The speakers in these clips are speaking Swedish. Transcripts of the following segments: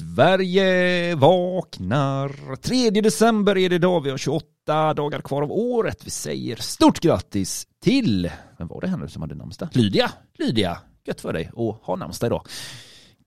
Sverige vaknar. 3 december är det idag, vi har 28 dagar kvar av året. Vi säger stort grattis till, vem var det här nu som hade namnsdag? Lydia, Lydia, gött för dig att ha namnsdag idag.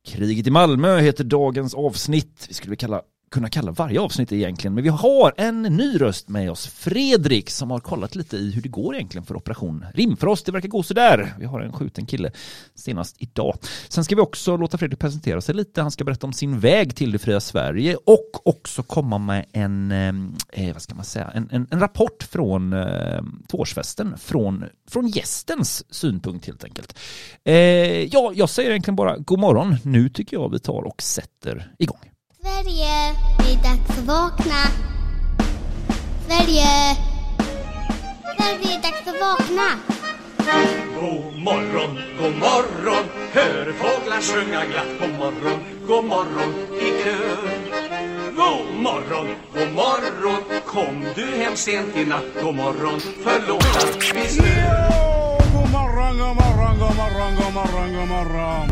Kriget i Malmö heter dagens avsnitt. Vi skulle kalla kunna kalla varje avsnitt egentligen, men vi har en ny röst med oss, Fredrik, som har kollat lite i hur det går egentligen för Operation Rimfrost. Det verkar gå sådär. Vi har en skjuten kille senast idag. Sen ska vi också låta Fredrik presentera sig lite. Han ska berätta om sin väg till det fria Sverige och också komma med en, eh, eh vad ska man säga, en, en, en rapport från eh, tvåårsfesten, från, från gästens synpunkt helt enkelt. Eh, ja, jag säger egentligen bara god morgon. Nu tycker jag vi tar och sätter igång. Sverige, det är dags att vakna. Sverige, Sverige, det är dags att vakna. God morgon, god morgon, hör fåglar sjunga glatt. God morgon, god morgon i kör. God morgon, god morgon, kom du hem sent i natt. God morgon, förlåt att vi stör. God morgon, god morgon, god morgon, god morgon, god morgon.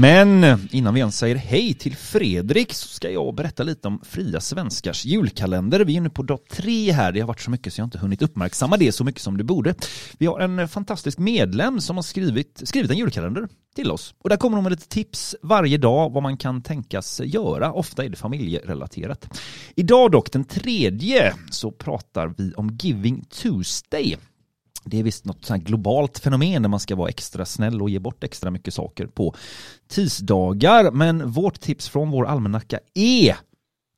Men innan vi ens säger hej till Fredrik så ska jag berätta lite om Fria Svenskars julkalender. Vi är nu på dag tre här. Det har varit så mycket så jag inte hunnit uppmärksamma det så mycket som det borde. Vi har en fantastisk medlem som har skrivit, skrivit en julkalender till oss. Och där kommer hon med lite tips varje dag vad man kan tänkas göra. Ofta är det familjerelaterat. Idag dock, den tredje, så pratar vi om Giving Tuesday. Det är visst något sånt globalt fenomen där man ska vara extra snäll och ge bort extra mycket saker på tisdagar. Men vårt tips från vår almanacka är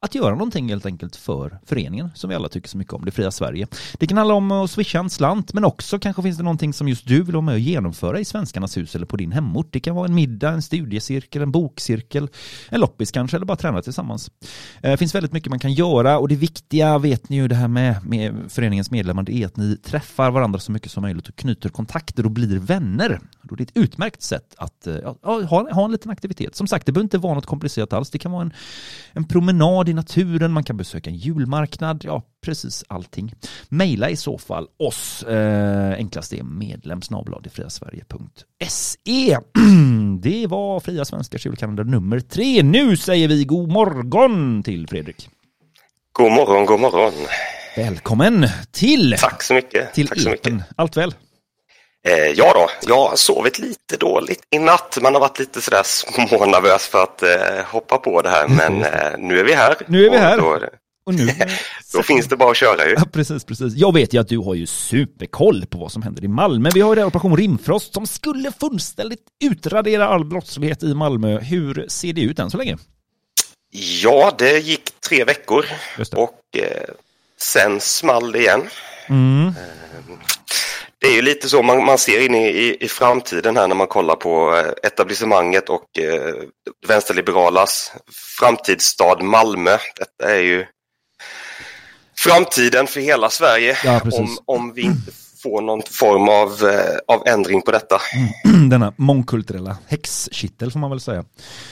att göra någonting helt enkelt för föreningen som vi alla tycker så mycket om, det fria Sverige. Det kan handla om att swisha en slant, men också kanske finns det någonting som just du vill vara med och genomföra i Svenskarnas hus eller på din hemort. Det kan vara en middag, en studiecirkel, en bokcirkel, en loppis kanske, eller bara träna tillsammans. Det finns väldigt mycket man kan göra och det viktiga vet ni ju det här med, med föreningens medlemmar, det är att ni träffar varandra så mycket som möjligt och knyter kontakter och blir vänner. Då är det ett utmärkt sätt att eh, ja, ha, ha en liten aktivitet. Som sagt, det behöver inte vara något komplicerat alls. Det kan vara en, en promenad i naturen, man kan besöka en julmarknad, ja precis allting. Maila i så fall oss, eh, enklast är medlemsnabladefriasverige.se. Det var Fria Svenskars julkalender nummer tre. Nu säger vi god morgon till Fredrik. God morgon, god morgon. Välkommen till, Tack så mycket. till Tack. Epen. Allt väl? Eh, ja då, jag har sovit lite dåligt i natt. Man har varit lite sådär smånervös för att eh, hoppa på det här. Men eh, nu är vi här. Nu är vi Och här. Då, Och nu då finns det bara att köra ju. Ja, precis, precis. Jag vet ju att du har ju superkoll på vad som händer i Malmö. Vi har ju det här Operation Rimfrost som skulle fullständigt utradera all brottslighet i Malmö. Hur ser det ut än så länge? Ja, det gick tre veckor och eh, sen small det igen. Mm. Det är ju lite så man, man ser in i, i, i framtiden här när man kollar på eh, etablissemanget och eh, vänsterliberalas framtidsstad Malmö. Detta är ju framtiden för hela Sverige Ja, om, om vi inte får någon form av, eh, av ändring på detta. Denna mångkulturella häxkittel får man väl säga.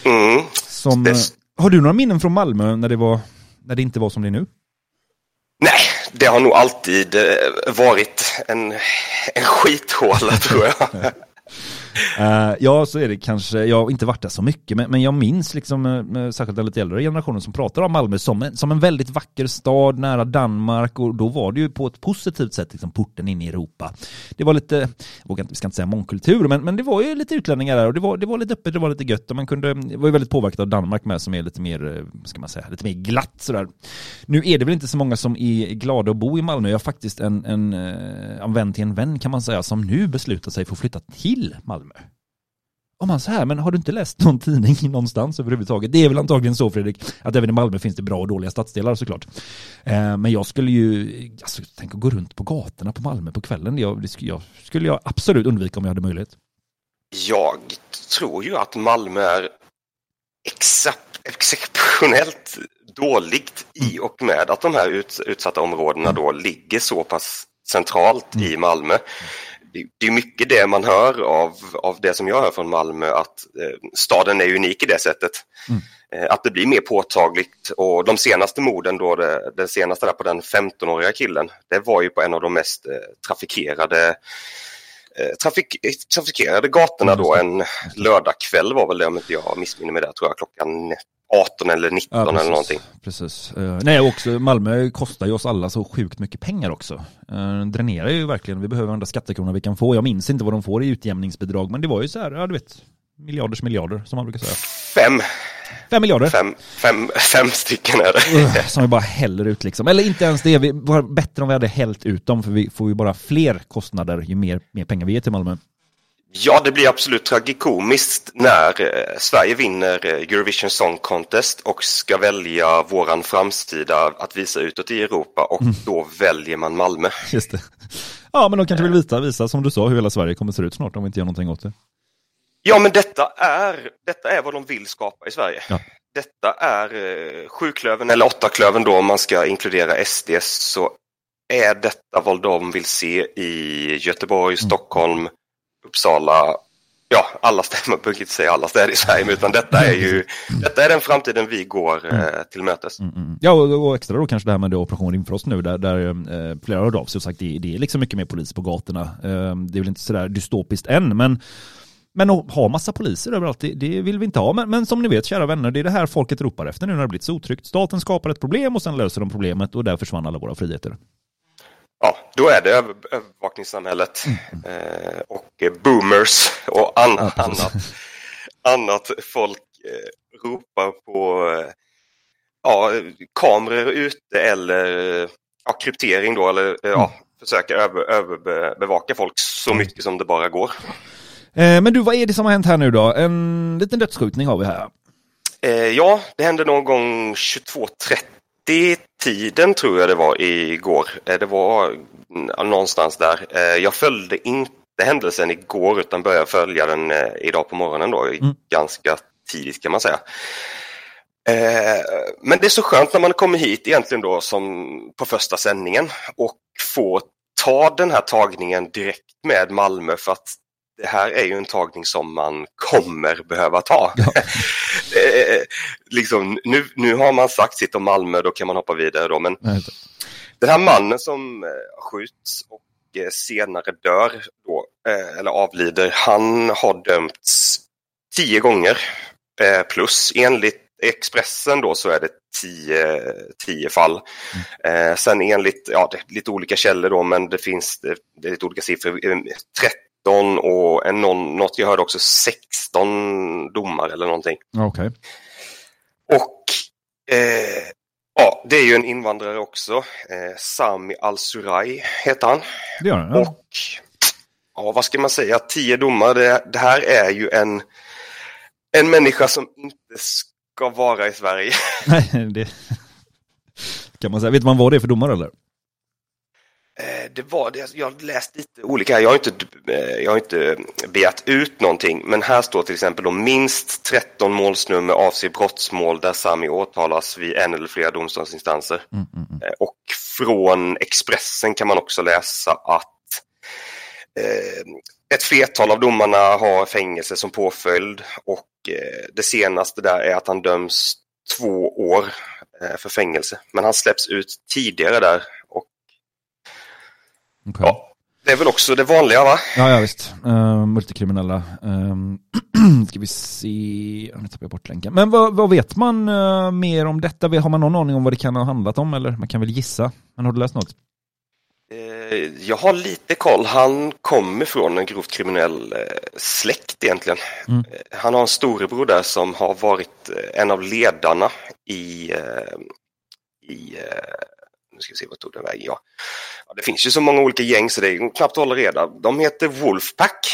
Mm. Som, eh, har du några minnen från Malmö när det, var, när det inte var som det är nu? Nej, det har nog alltid eh, varit en, en skithåla tror jag. Uh, ja, så är det kanske. Jag har inte varit där så mycket, men, men jag minns liksom, uh, särskilt den lite äldre generationen som pratar om Malmö som en, som en väldigt vacker stad nära Danmark och då var det ju på ett positivt sätt liksom porten in i Europa. Det var lite, jag vågar inte, vi ska inte säga mångkultur, men, men det var ju lite utlänningar där och det var, det var lite öppet, det var lite gött och man kunde, det var ju väldigt påverkat av Danmark med som är lite mer, eh, ska man säga, lite mer glatt sådär. Nu är det väl inte så många som är glada att bo i Malmö. Jag har faktiskt en, en, en vän till en vän kan man säga som nu beslutar sig för att flytta till Malmö. Om man så här, men har du inte läst någon tidning någonstans överhuvudtaget? Det är väl antagligen så Fredrik, att även i Malmö finns det bra och dåliga stadsdelar såklart. Eh, men jag skulle ju, alltså, tänk att gå runt på gatorna på Malmö på kvällen. Jag, det skulle, jag, skulle jag absolut undvika om jag hade möjlighet. Jag tror ju att Malmö är except, exceptionellt dåligt i och med att de här ut, utsatta områdena då ligger så pass centralt i Malmö. Det, det är mycket det man hör av, av det som jag hör från Malmö, att eh, staden är unik i det sättet. Mm. Eh, att det blir mer påtagligt och de senaste morden då, det, den senaste där på den 15-åriga killen, det var ju på en av de mest eh, trafikerade trafik, trafikerade gatorna Mm, då en lördagkväll var väl det om inte jag missminner mig där tror jag klockan 18 eller 19 Ja, eller någonting. Precis. Eh, nej, också Malmö kostar ju oss alla så sjukt mycket pengar också. Uh, dränerar ju verkligen, vi behöver varenda skattekrona vi kan få. Jag minns inte vad de får i utjämningsbidrag, men det var ju så här, ja du vet, miljarders miljarder som man brukar säga. Fem, Fem miljarder. fem, fem, fem stycken är det. Uh, som vi bara häller ut liksom. Eller inte ens det, vi var bättre om vi hade hällt ut dem, för vi får ju bara fler kostnader ju mer, mer pengar vi ger till Malmö. Ja, det blir absolut tragikomiskt när eh, Sverige vinner eh, Eurovision Song Contest och ska välja våran framsida att visa utåt i Europa och då väljer man Malmö. Just det. Ja, men de kanske vill visa, visa som du sa hur hela Sverige kommer se ut snart om vi inte gör någonting åt det. Ja, men detta är, detta är vad de vill skapa i Sverige. Ja. Detta är eh, sjuklöven eller åttaklöven då om man ska inkludera SD så är detta vad de vill se i Göteborg, Stockholm, Uppsala, ja alla städer, man behöver inte säga alla städer i Sverige, utan detta är ju, detta är den framtiden vi går eh, till mötes. Mm, mm. Ja, och, och extra då kanske det här med Operation Rimfrost nu, där, där eh, flera har av sig och sagt det, det är liksom mycket mer polis på gatorna. Eh, det är väl inte sådär dystopiskt än, men men att ha massa poliser överallt, det, det vill vi inte ha. Men, men som ni vet, kära vänner, det är det här folket ropar efter nu när det blivit så otryggt. Staten skapar ett problem och sen löser de problemet och där försvann alla våra friheter. Ja, då är det över, övervakningssamhället eh, och eh, boomers och an, Ja, annat, annat folk eh, ropar på eh, ja, kameror ute eller ja, kryptering då eller eh, ja, försöka över, överbevaka folk så mycket som det bara går. Eh, men du, vad är det som har hänt här nu då? En liten dödsskjutning har vi här. Ja, det hände någon gång 22.30 tiden tror jag det var igår. Eh, det var någonstans där. Eh, jag följde inte händelsen igår utan började följa den eh, idag på morgonen då, Mm. ganska tidigt kan man säga. Men det är så skönt när man kommer hit egentligen då som på första sändningen och få ta den här tagningen direkt med Malmö för att det här är ju en tagning som man kommer behöva ta. Ja. Eh, liksom, nu, nu har man sagt sitt om Malmö, då kan man hoppa vidare. Då, men den här mannen som eh, skjuts och eh, senare dör, då, eller avlider, han har dömts tio gånger plus. Enligt Expressen då så är det tio, tio fall. Mm. Sen enligt ja, det är lite olika källor då, men det finns det är lite olika siffror, 30 19 och en, något jag hörde också 16 domar eller någonting. Okay. Och eh, ja, det är ju en invandrare också. Eh, Sami Al-Surai heter han. Det gör han, ja. Och ja, vad ska man säga, tio domar, det, det, här är ju en, en människa som inte ska vara i Sverige. Nej, det kan man säga. Vet man vad det är för domare eller? Eh, Det var det, jag har läst lite olika här. Jag har inte, eh, jag har inte begärt ut någonting, men här står till exempel om minst 13 målsnummer avser brottsmål där Sami åtalas vid en eller flera domstolsinstanser. Mm, mm, mm. Eh, Och från Expressen kan man också läsa att eh, ett flertal av domarna har fängelse som påföljd och eh, det senaste där är att han döms två år eh, för fängelse. Men han släpps ut tidigare där Okej. ja, det är väl också det vanliga va? Ja, ja visst. Uh, multikriminella. Um, ska vi se, nu tappade jag bort länken. Men vad, vad vet man eh, mer om detta? Har man någon aning om vad det kan ha handlat om? Eller man kan väl gissa. Men har du läst något? Eh, Jag har lite koll. Han kommer från en grovt kriminell eh, släkt egentligen. Mm. Han har en storebror där som har varit en av ledarna i, i nu ska vi se vad tog den vägen, ja. ja. Det finns ju så många olika gäng så det är knappt att hålla reda. De heter Wolfpack.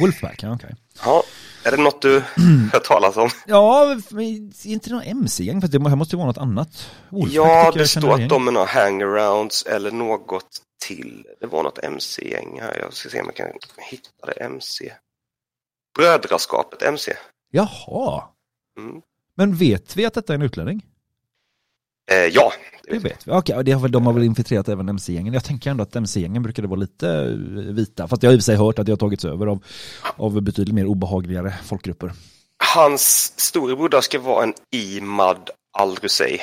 Wolfpack, ja okej. Ja, är det något du hört talas om? Ja, inte någon MC-gäng, för det måste ju vara något annat. Wolfpack Ja, det står att de är några hangarounds eller något till. Det var något MC-gäng här. Jag ska se om jag kan hitta det. MC. Brödraskapet MC. Jaha. Mm. Men vet vi att detta är en utlänning? Eh, ja, Det vet vi. Okej, det har väl, de har väl infiltrerat även MC-gängen. Jag tänker ändå att MC-gängen brukade vara lite eh, vita. Fast jag har i och för sig hört att det har tagits över av, av betydligt mer obehagligare folkgrupper. hans storebror ska vara en Imad al-Rusey.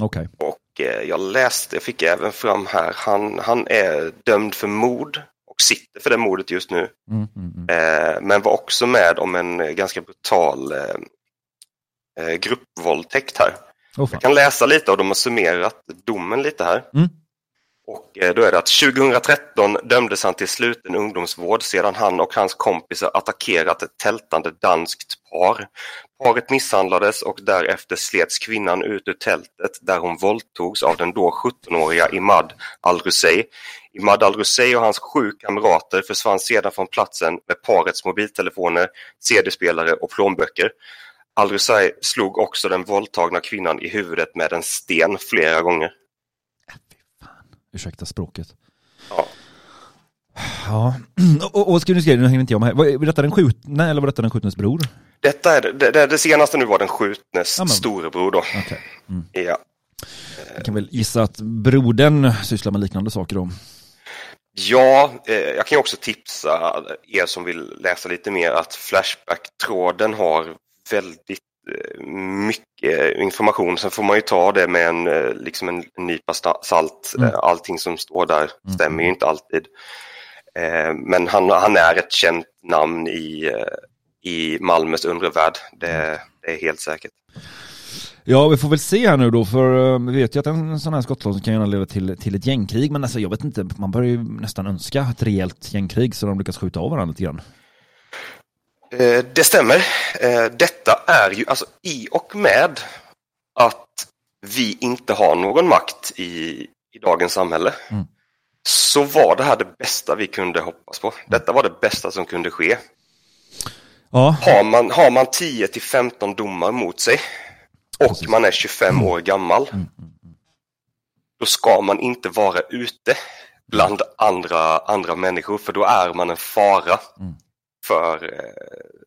Okej. Och eh, jag läste, jag fick även fram här, han, han är dömd för mord och sitter för det mordet just nu. Mm, mm, mm. Eh, men var också med om en eh, ganska brutal eh, eh, gruppvåldtäkt här. Fan. Jag kan läsa lite och de har summerat domen lite här. Mm. Och eh, då är det att 2013 dömdes han till sluten ungdomsvård sedan han och hans kompisar attackerat ett tältande danskt par. Paret misshandlades och därefter slets kvinnan ut ur tältet där hon våldtogs av den då 17-åriga Imad al-Rusey. Imad al-Rusey och hans sju kamrater försvann sedan från platsen med parets mobiltelefoner, CD-spelare och plånböcker. Al-Rusey slog också den våldtagna kvinnan i huvudet med en sten flera gånger. Ursäkta språket. Ja. Ja, och, och ska du se, nu hänger inte jag med här. Var detta den skjutne eller var detta den skjutnes bror? Detta är det, det, det senaste nu var den skjutnes Ja, men- storebror då. Okej. Mm. Ja. Jag kan väl gissa att brodern sysslar med liknande saker då. Ja, eh, jag kan ju också tipsa er som vill läsa lite mer att Flashback-tråden har väldigt eh, mycket information. Sen får man ju ta det med en, eh, liksom en, nypa salt. Mm. Eh, Allting som står där stämmer ju inte alltid. Men han, han är ett känt namn i, i Malmös undre värld. Det, det är helt säkert. Ja, vi får väl se här nu då, för vi vet ju att en sån här skottlossning kan gärna leda till, till ett gängkrig, men alltså jag vet inte, man börjar ju nästan önska ett rejält gängkrig så de lyckas skjuta av varandra lite grann. Eh, Det stämmer. Eh, Detta är ju alltså i och med att vi inte har någon makt i, i dagens samhälle Mm. så var det här det bästa vi kunde hoppas på. Detta var det bästa som kunde ske. Ja, Har man, har man 10 till 15 domar mot sig och Precis. man är 25 år gammal Mm, då ska man inte vara ute bland andra, andra människor för då är man en fara Mm för eh,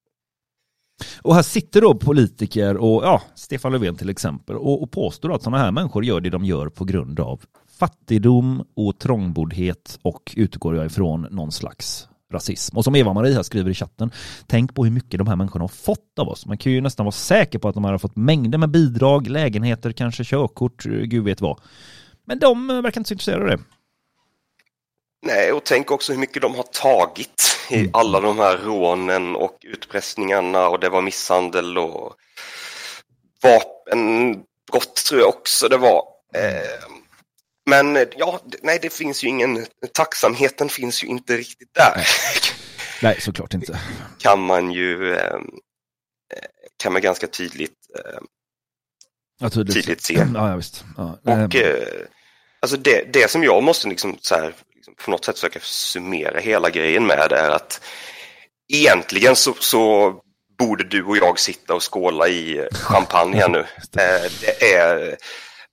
och här sitter då politiker och ja, Stefan Löfven till exempel och, och påstår att sådana här människor gör det de gör på grund av fattigdom och trångboddhet och utgår jag ifrån någon slags rasism. Och som Eva-Marie här skriver i chatten, tänk på hur mycket de här människorna har fått av oss. Man kan ju nästan vara säker på att de här har fått mängder med bidrag, lägenheter, kanske körkort, eh, gud vet vad. Men de eh, verkar inte så intresserade av det. Nej, och tänk också hur mycket de har tagit i Mm. alla de här rånen och utpressningarna och det var misshandel och vapenbrott tror jag också det var. Eh, men ja, nej det finns ju ingen, tacksamheten finns ju inte riktigt där. Nej, såklart inte. kan man ju eh, kan man ganska tydligt eh, Ja, tydligt. Tydligt se. Ja, ja visst. Ja. Och eh, eh, alltså det, det som jag måste liksom så här, liksom på något sätt försöka summera hela grejen med är att egentligen så, så borde du och jag sitta och skåla i champagne här nu. Eh, det, är,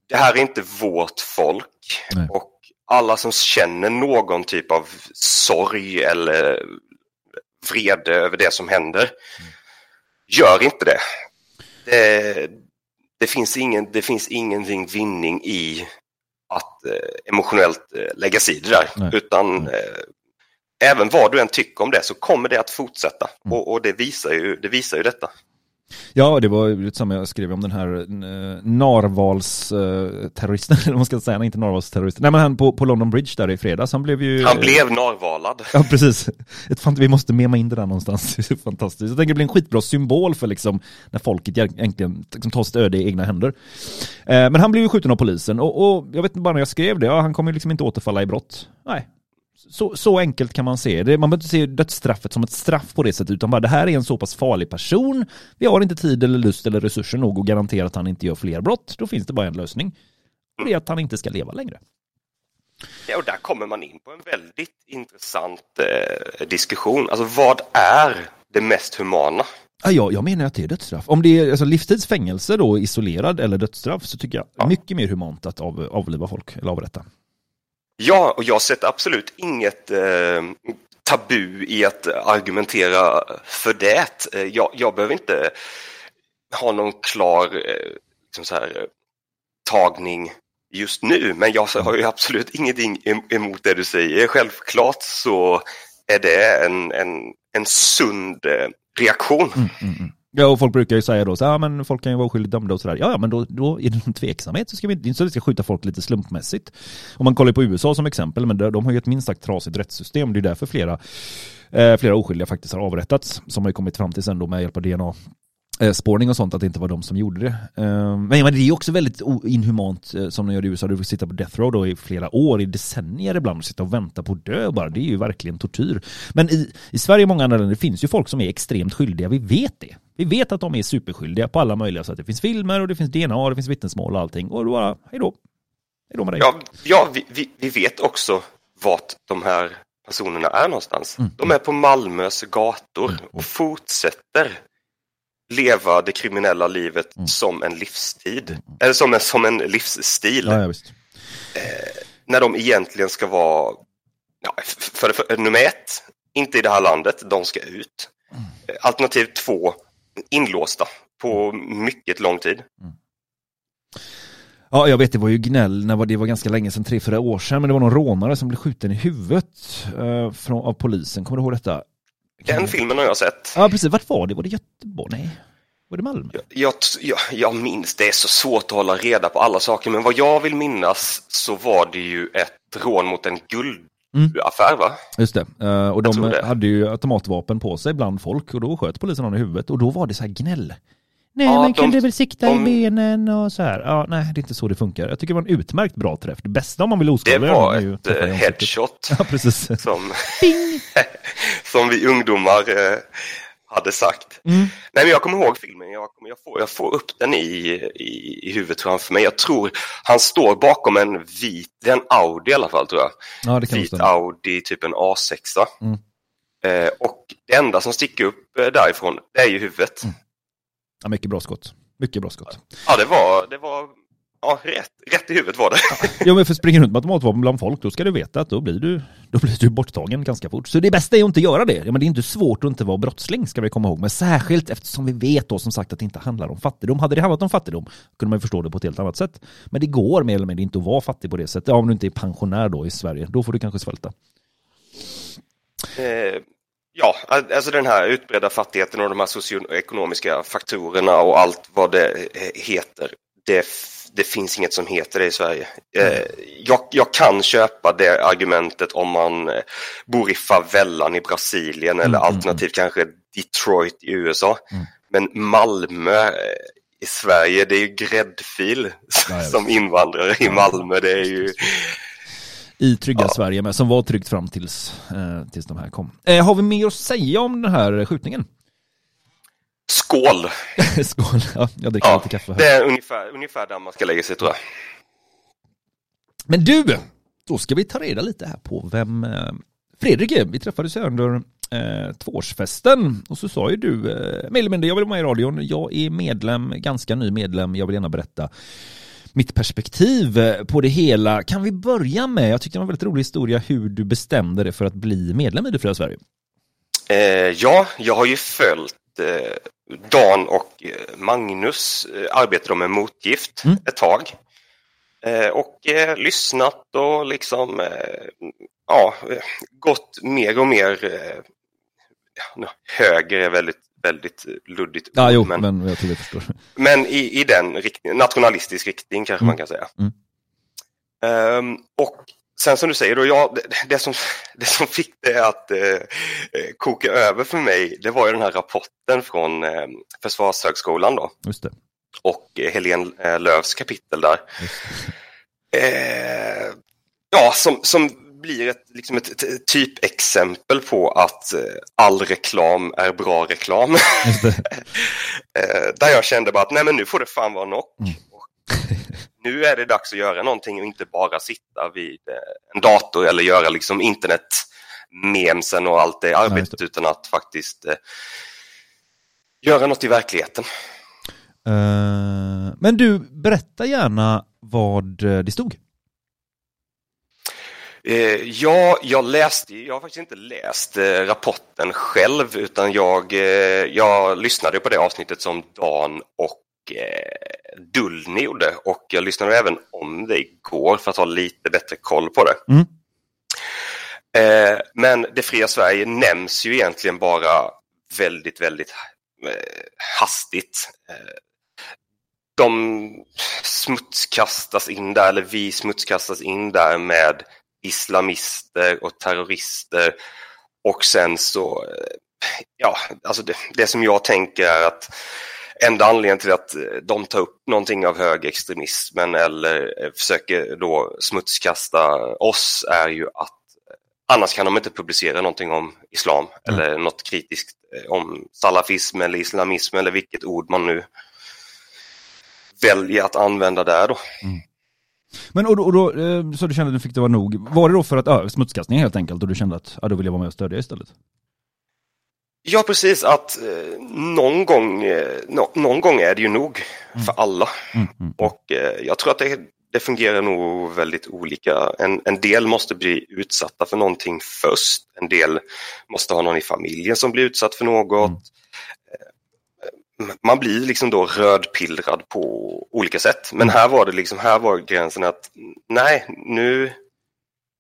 det här är inte vårt folk Nej. och alla som känner någon typ av sorg eller vrede över det som händer, gör inte det. det det finns, ingen, det finns ingenting vinning i att eh, emotionellt eh, lägga sig i det där. Nej. Utan eh, även vad du än tycker om det så kommer det att fortsätta. Mm. Och, och det, visar ju, det visar ju detta. Ja, det var lite samma jag skrev om den här eh, narvalsterroristen, eller vad man ska säga, inte narvalsterroristen, nej men han på, på London Bridge där i fredags, han blev ju... Han blev narvalad. Ja, precis. Ett vi måste mema in det där någonstans. Det är fantastiskt. Jag tänker det blir en skitbra symbol för liksom när folket egentligen liksom tar sitt öde i egna händer. Eh, men han blev ju skjuten av polisen och, och jag vet inte bara när jag skrev det, ja, han kommer ju liksom inte återfalla i brott. Nej. Så, så enkelt kan man se det. Man behöver inte se dödsstraffet som ett straff på det sättet, utan bara det här är en så pass farlig person. Vi har inte tid eller lust eller resurser nog att garantera att han inte gör fler brott. Då finns det bara en lösning. Och det är att han inte ska leva längre. Ja, och där kommer man in på en väldigt intressant eh, diskussion. Alltså vad är det mest humana? Ja, jag, jag menar att det är dödsstraff. Om det är alltså, livstidsfängelse då, isolerad eller dödsstraff, så tycker jag Ja. mycket mer humant att av, avliva folk, eller avrätta. Ja, och jag sätter absolut inget eh, tabu i att argumentera för det. Eh, jag, jag behöver inte ha någon klar eh, liksom så här, tagning just nu, men jag har ju absolut ingenting emot det du säger. Självklart så är det en, en, en sund eh, reaktion. Mm, mm, mm. Ja, och folk brukar ju säga då så ja men folk kan ju vara oskyldigt dömda och sådär. Ja, ja, men då, då är det någon tveksamhet så ska vi det är inte så att vi ska skjuta folk lite slumpmässigt. Om man kollar på USA som exempel, men de, har ju ett minst sagt trasigt rättssystem. Det är därför flera, eh, flera oskyldiga faktiskt har avrättats, som har ju kommit fram till sen då med hjälp av DNA spårning och sånt, att det inte var de som gjorde det. Eh, men, det är också väldigt inhumant eh, som de gör i USA, du får sitta på death row då i flera år, i decennier ibland och sitta och vänta på att dö bara. Det är ju verkligen tortyr. Men i, i Sverige och många andra länder, finns ju folk som är extremt skyldiga, vi vet det. Vi vet att de är superskyldiga på alla möjliga sätt. Det finns filmer och det finns DNA och det finns vittnesmål och allting. Och då bara, hej då. Hej då med dig. Ja, ja vi, vi, vi vet också vart de här personerna är någonstans. De är på Malmös gator och fortsätter leva det kriminella livet som en livstid. Eller som en, som en livsstil. Ja, ja, visst. När de egentligen ska vara, ja, f- för, för, nummer ett, inte i det här landet, de ska ut. Alternativ två, inlåsta på mycket lång tid. Ja, jag vet, det var ju gnäll när det var ganska länge sedan, tre, fyra år sedan, men det var någon rånare som blev skjuten i huvudet eh, från, av polisen. Kommer du ihåg detta? Den filmen har jag sett. Ja, precis. Vart var det? Var det Göteborg? Nej. Var det Malmö? Jag, jag, jag minns, det är så svårt att hålla reda på alla saker, men vad jag vill minnas så var det ju ett rån mot en guldaffär, va? Just det. Eh, och de hade ju automatvapen på sig bland folk och då sköt polisen någon i huvudet och då var det så här gnäll. Nej, Ja, men de- kan du väl sikta de- i benen och så här. Ja, nej, det är inte så det funkar. Jag tycker det var en utmärkt bra träff. Det bästa om man vill Det oskadliggöra var någon är ju ett eh, headshot Ja, precis. som, som vi ungdomar eh, hade sagt. Mm. Nej, men jag kommer ihåg filmen, jag, kommer, jag, får, jag får upp den i, i, i huvudet framför mig. Jag tror han står bakom en vit, det är en Audi i alla fall tror jag. Ja, det kan vit. Audi, typ en A6. Mm. Eh, och det enda som sticker upp eh, därifrån, det är ju huvudet. Mm. Ja, mycket bra skott. Mycket bra skott. Ja, det var, det var ja, rätt, rätt i huvudet var det. Ja men för springer runt med automatvapen bland folk då ska du veta att då blir du, då blir du borttagen ganska fort. Så det bästa är att inte göra det. Ja, men det är inte svårt att inte vara brottsling ska vi komma ihåg. Men särskilt eftersom vi vet då som sagt att det inte handlar om fattigdom. Hade det handlat om fattigdom kunde man ju förstå det på ett helt annat sätt. Men det går mer eller mindre inte att vara fattig på det sättet. Ja, om du inte är pensionär då i Sverige. Då får du kanske svälta. Eh, ja, alltså den här utbredda fattigheten och de här socioekonomiska faktorerna och allt vad det heter. Det, det finns inget som heter det i Sverige. Eh, jag, jag kan köpa det argumentet om man eh, bor i favellan i Brasilien eller alternativt kanske Detroit i USA. Men Malmö eh, i Sverige, det är ju gräddfil som invandrare i Malmö. Det är ju... I trygga Sverige med, som var tryggt fram tills, eh, tills de här kom. Eh, har vi mer att säga om den här skjutningen? Skål! Skål. Ja, jag dricker Ja, lite kaffe här. det är ungefär, ungefär där man ska lägga sig tror jag. Men du, då ska vi ta reda lite här på vem eh, Fredrik är. Vi träffades ju under eh, tvåårsfesten och så sa ju du, eh, mer eller mindre, jag vill vara med i radion, jag är medlem, ganska ny medlem, jag vill gärna berätta mitt perspektiv eh, på det hela. Kan vi börja med, jag tyckte det var en väldigt rolig historia hur du bestämde dig för att bli medlem i Det fria Sverige. Eh, ja, jag har ju följt eh, Dan och eh, Magnus eh, arbetade med motgift Mm. ett tag. Eh, och eh, lyssnat och liksom ja, gått mer och mer höger är väldigt, väldigt luddigt Ja, ord, jo, men, men jag tror vi förstår. men i, i den riktningen, nationalistisk riktning kanske Mm. man kan säga. Mm. Ehm, och sen som du säger, då, ja, det, det, som, det som fick det att eh, eh, koka över för mig, det var ju den här rapporten från eh, Försvarshögskolan då, Just det. och eh, Helene eh, Lövs kapitel där. Just Eh, ja, som, som blir ett, liksom ett, ett typexempel på att eh, all reklam är bra reklam. Eh, där jag kände bara att nej men nu får det fan vara nog. Mm. Nu är det dags att göra någonting och inte bara sitta vid eh, en dator eller göra liksom internet memsen och allt det arbetet just det. utan att faktiskt eh, göra något i verkligheten. Eh, men du, berätta gärna vad det stod. Eh, ja, jag läste, jag har faktiskt inte läst eh, rapporten själv utan jag, eh, jag lyssnade på det avsnittet som Dan och Dullny gjorde och jag lyssnade även om det igår för att ha lite bättre koll på det. Mm. Men Det fria Sverige nämns ju egentligen bara väldigt, väldigt hastigt. De smutskastas in där, eller vi smutskastas in där med islamister och terrorister. Och sen så, eh, ja, alltså det, det som jag tänker är att enda anledningen till att de tar upp någonting av högerextremismen eller eh, försöker då smutskasta oss är ju att annars kan de inte publicera någonting om islam Mm. eller något kritiskt eh, om salafism eller islamism eller vilket ord man nu väljer att använda där då. Men och då, och då eh, så du kände att du fick det vara nog. Var det då för att, ja, smutskastning helt enkelt och du kände att, ja då vill jag vara med och stödja istället? Ja, precis att eh, någon, gång, eh, nå- någon gång är det ju nog för alla. Mm, mm. Och eh, jag tror att det, det fungerar nog väldigt olika. En, en del måste bli utsatta för någonting först. En del måste ha någon i familjen som blir utsatt för något. Man blir liksom då rödpillrad på olika sätt. Men här var det liksom, här var gränsen att nej, nu,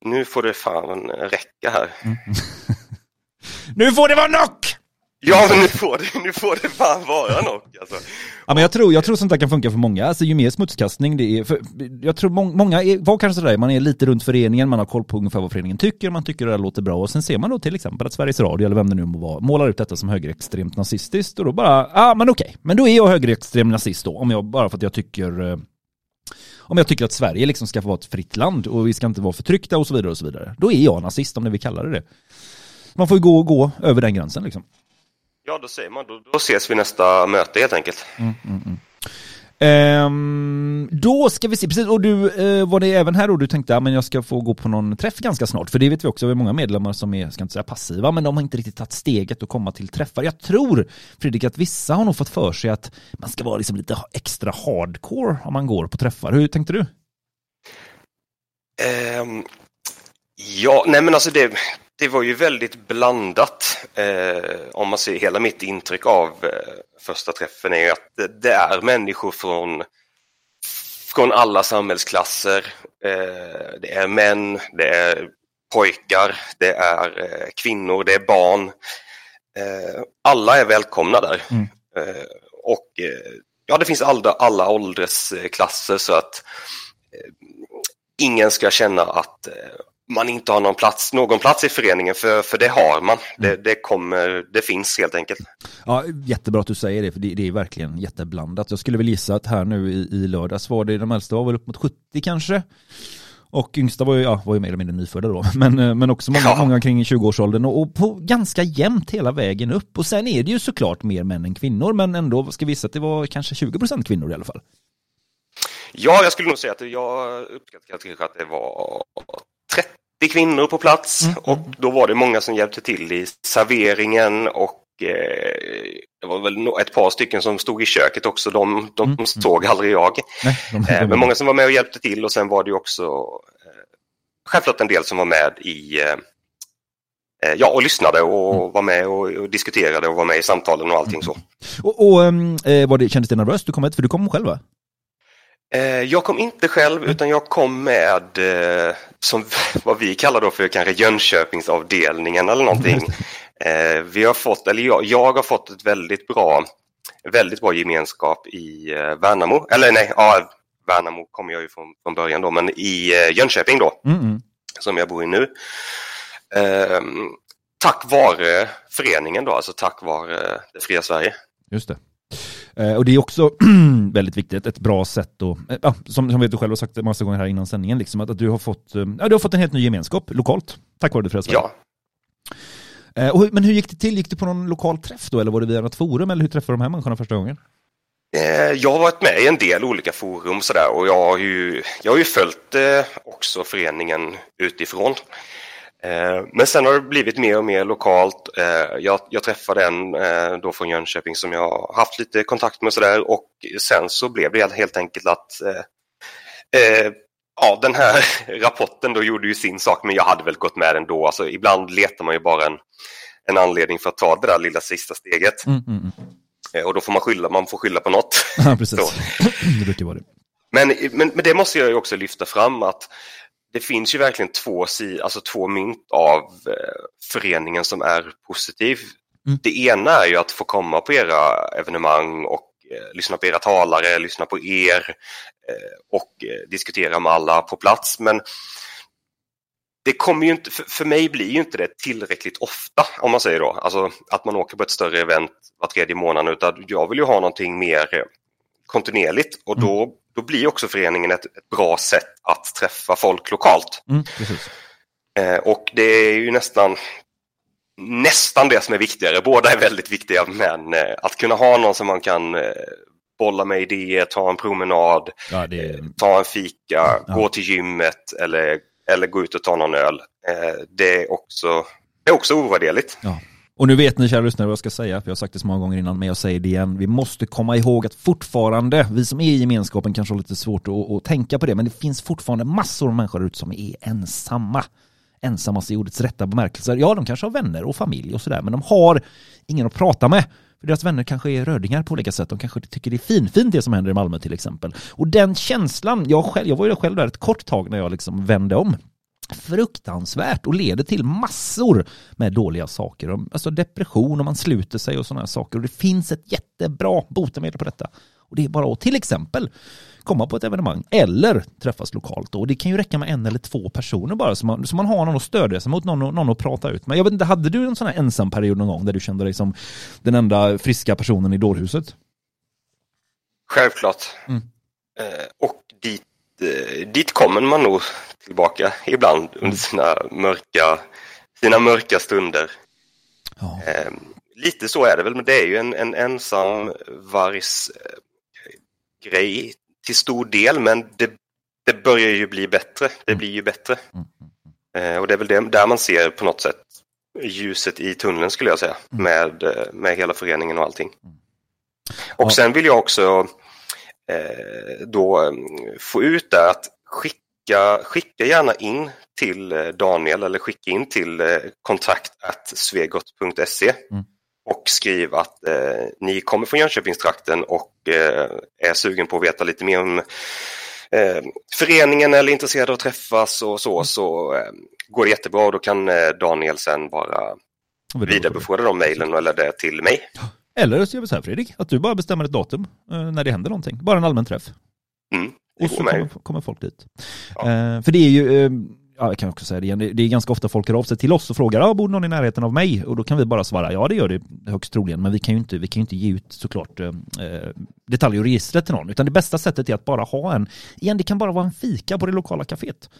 nu får det fan räcka här. Mm. Nu får det vara nog! Ja, men nu får det, nu får det fan vara något. Alltså. Ja men jag tror, jag tror sånt där kan funka för många, alltså ju mer smutskastning det är, för jag tror må, många är, var kanske sådär, man är lite runt föreningen, man har koll på ungefär vad föreningen tycker, man tycker det där låter bra och sen ser man då till exempel att Sveriges Radio eller vem det nu må vara målar ut detta som högerextremt nazistiskt och då bara, ja ah, men okej, men då är jag högerextrem nazist då, om jag, bara för att jag tycker eh, om jag tycker att Sverige liksom ska få vara ett fritt land och vi ska inte vara förtryckta och så vidare och så vidare. Då är jag nazist om det vi kallar det det. Man får ju gå, gå över den gränsen liksom. Ja, då säger man, då, då ses vi nästa möte helt enkelt. Ehm, då ska vi se, precis, och du, eh, var det även här då du tänkte att men jag ska få gå på någon träff ganska snart? För det vet vi också, vi har många medlemmar som är, ska inte säga passiva, men de har inte riktigt tagit steget att komma till träffar. Jag tror, Fredrik, att vissa har nog fått för sig att man ska vara liksom lite extra hardcore om man går på träffar. Hur tänkte du? Ehm, ja, nej men alltså det, det var ju väldigt blandat. Eh, om man ser hela mitt intryck av eh, första träffen är att det, det är människor från, från alla samhällsklasser. Eh, det är män, det är pojkar, det är eh, kvinnor, det är barn. Eh, alla är välkomna där. Mm. Eh, och ja, det finns alla, alla åldersklasser så att ingen ska känna att man inte har någon plats, någon plats i föreningen, för, för det har man. Det, det, kommer, det finns helt enkelt. Ja, jättebra att du säger det, för det, det är verkligen jätteblandat. Jag skulle väl gissa att här nu i, i lördags var det, de äldsta var väl upp mot 70 kanske. Och yngsta var ju, ja, var ju mer eller mindre nyfödda då, men, eh, men också många, Ja. många kring 20-årsåldern och, och på ganska jämnt hela vägen upp. Och sen är det ju såklart mer män än kvinnor, men ändå ska vi visa att det var kanske 20% kvinnor i alla fall. Ja, jag skulle nog säga att jag uppskattar kanske att det var 30 kvinnor på plats och då var det många som hjälpte till i serveringen och eh, det var väl ett par stycken som stod i köket också. De, de Mm. såg aldrig jag. Nej, de, Eh, Men många som var med och hjälpte till och sen var det också eh, självklart en del som var med i Ja, och lyssnade och var med och, och diskuterade och var med i samtalen och allting så. och, och ehm, eh, var det, kändes det nervöst? Du kom hit, för du kom själv va? Eh, Jag kom inte själv utan jag kom med eh, som vad vi kallar då för kanske Jönköpingsavdelningen eller någonting. Eh, Vi har fått, eller jag, jag har fått ett väldigt bra, väldigt bra gemenskap i Värnamo. Eller nej, ja, Värnamo kommer jag ju från, från början då, men i Jönköping då, Mm, mm. som jag bor i nu. Ehm, Tack vare föreningen då, alltså tack vare det fria Sverige. Just det. Eh, och det är också väldigt viktigt, ett bra sätt att, eh, ja, som, som vet du själv har sagt massa gånger här innan sändningen, liksom, att, att du, har fått, eh, ja, du har fått en helt ny gemenskap lokalt, tack vare det fria Sverige. Ja, och, men hur gick det till? Gick du på någon lokal träff då, eller var det via något forum, eller hur träffade du de här människorna första gången? Jag har varit med i en del olika forum sådär och jag har ju, jag har ju följt också föreningen utifrån. Eh, Men sen har det blivit mer och mer lokalt. Eh, Jag, jag träffade en eh, då från Jönköping som jag haft lite kontakt med sådär och sen så blev det helt enkelt att eh, Ja, den här rapporten då gjorde ju sin sak men jag hade väl gått med ändå. Alltså, ibland letar man ju bara en, en anledning för att ta det där lilla sista steget. Mm, mm, mm. Och då får man skylla, man får skylla på något. Ja, precis. Det brukar vara det. Men, men, men det måste jag ju också lyfta fram att det finns ju verkligen två, alltså två mynt av eh, föreningen som är positiv. Mm. Det ena är ju att få komma på era evenemang och eh, lyssna på era talare, lyssna på er eh, och diskutera med alla på plats. Men det kommer ju inte, för, för mig blir ju inte det tillräckligt ofta om man säger då. Alltså att man åker på ett större event var tredje månad utan jag vill ju ha någonting mer kontinuerligt och då, då blir också föreningen ett, ett bra sätt att träffa folk lokalt. Mm. Eh, och det är ju nästan nästan det som är viktigare. Båda är väldigt viktiga men eh, att kunna ha någon som man kan eh, bolla med idéer, ta en promenad, Ja, är... ta en fika, Ja. gå till gymmet eller, eller gå ut och ta någon öl. Eh, det är också, det är också ovärderligt. Ja. Och nu vet ni kära lyssnare vad jag ska säga, för jag har sagt det så många gånger innan, men jag säger det igen. Vi måste komma ihåg att fortfarande, vi som är i gemenskapen kanske har lite svårt att, att tänka på det, men det finns fortfarande massor av människor ute som är ensamma. Ensamma i ordets rätta bemärkelser. Ja, de kanske har vänner och familj och sådär, men de har ingen att prata med. För deras vänner kanske är rödingar på olika sätt. De kanske tycker det är finfint det som händer i Malmö till exempel. Och den känslan, jag, själv, jag var ju själv där ett kort tag när jag liksom vände om fruktansvärt och leder till massor med dåliga saker. Alltså depression och man sluter sig och sådana här saker. Och det finns ett jättebra botemedel på detta. Och det är bara att till exempel komma på ett evenemang eller träffas lokalt. Och det kan ju räcka med en eller två personer bara så man, så man har någon att stödja sig mot, någon, någon att prata ut med. Jag vet inte, hade du en sån här ensam period någon gång där du kände dig som den enda friska personen i dårhuset? Självklart. Mm. Eh, och dit, dit kommer man nog tillbaka ibland under sina mörka, sina mörka stunder. Ja. Eh, lite så är det väl, men det är ju en, en ensam vargs eh, grej till stor del, men det, det börjar ju bli bättre. Det blir ju bättre. Mm. Eh, och det är väl det, där man ser på något sätt ljuset i tunneln skulle jag säga, med, eh, med hela föreningen och allting. Och Ja. sen vill jag också eh, då eh, få ut där att skicka, skicka gärna in till eh, Daniel eller skicka in till eh, kontakt svegot.se Mm. och skriv att eh, ni kommer från Jönköpingstrakten och eh, är sugen på att veta lite mer om eh, föreningen eller intresserade av att träffas och så, så eh, går det jättebra och då kan eh, Daniel sen bara vidarebefordra de mejlen eller det till mig. Eller så gör vi så här Fredrik, att du bara bestämmer ett datum eh, när det händer någonting. Bara en allmän träff. Mm, Och så kommer, kommer folk dit. Ja. Eh, för det är ju, eh, ja, jag kan också säga det igen, det, är ganska ofta folk hör av sig till oss och frågar, ja, bor någon i närheten av mig? Och då kan vi bara svara, ja det gör det högst troligen, men vi kan ju inte, vi kan ju inte ge ut såklart eh, eh, detaljer och registret till någon, utan det bästa sättet är att bara ha en, igen det kan bara vara en fika på det lokala kaféet.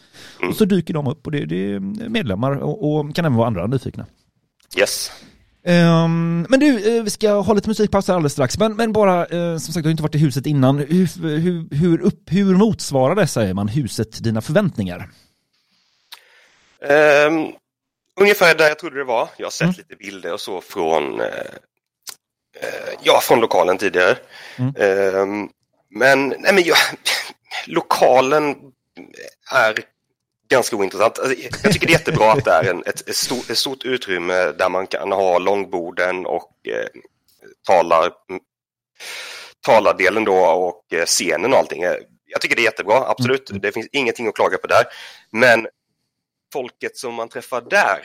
Och så dyker de upp och det, det är medlemmar och, och kan även vara andra nyfikna. Yes. Ehm, men du, eh, vi ska ha lite musikpaus här alldeles strax, men, men bara, eh, som sagt, du har inte varit i huset innan. Hur, hur, hur, upp, hur motsvarade, säger man, huset dina förväntningar? Ehm, ungefär där jag trodde det var. Jag har sett Mm. lite bilder och så från, eh, ja, från lokalen tidigare. Mm. Ehm, men, nej, men jag, lokalen är ganska ointressant. Alltså, jag tycker det är jättebra att det är en, ett, ett, stort, ett stort utrymme där man kan ha långborden och eh, talar, talardelen då och eh, scenen och allting. Jag tycker det är jättebra, absolut. Det finns ingenting att klaga på där. Men folket som man träffar där,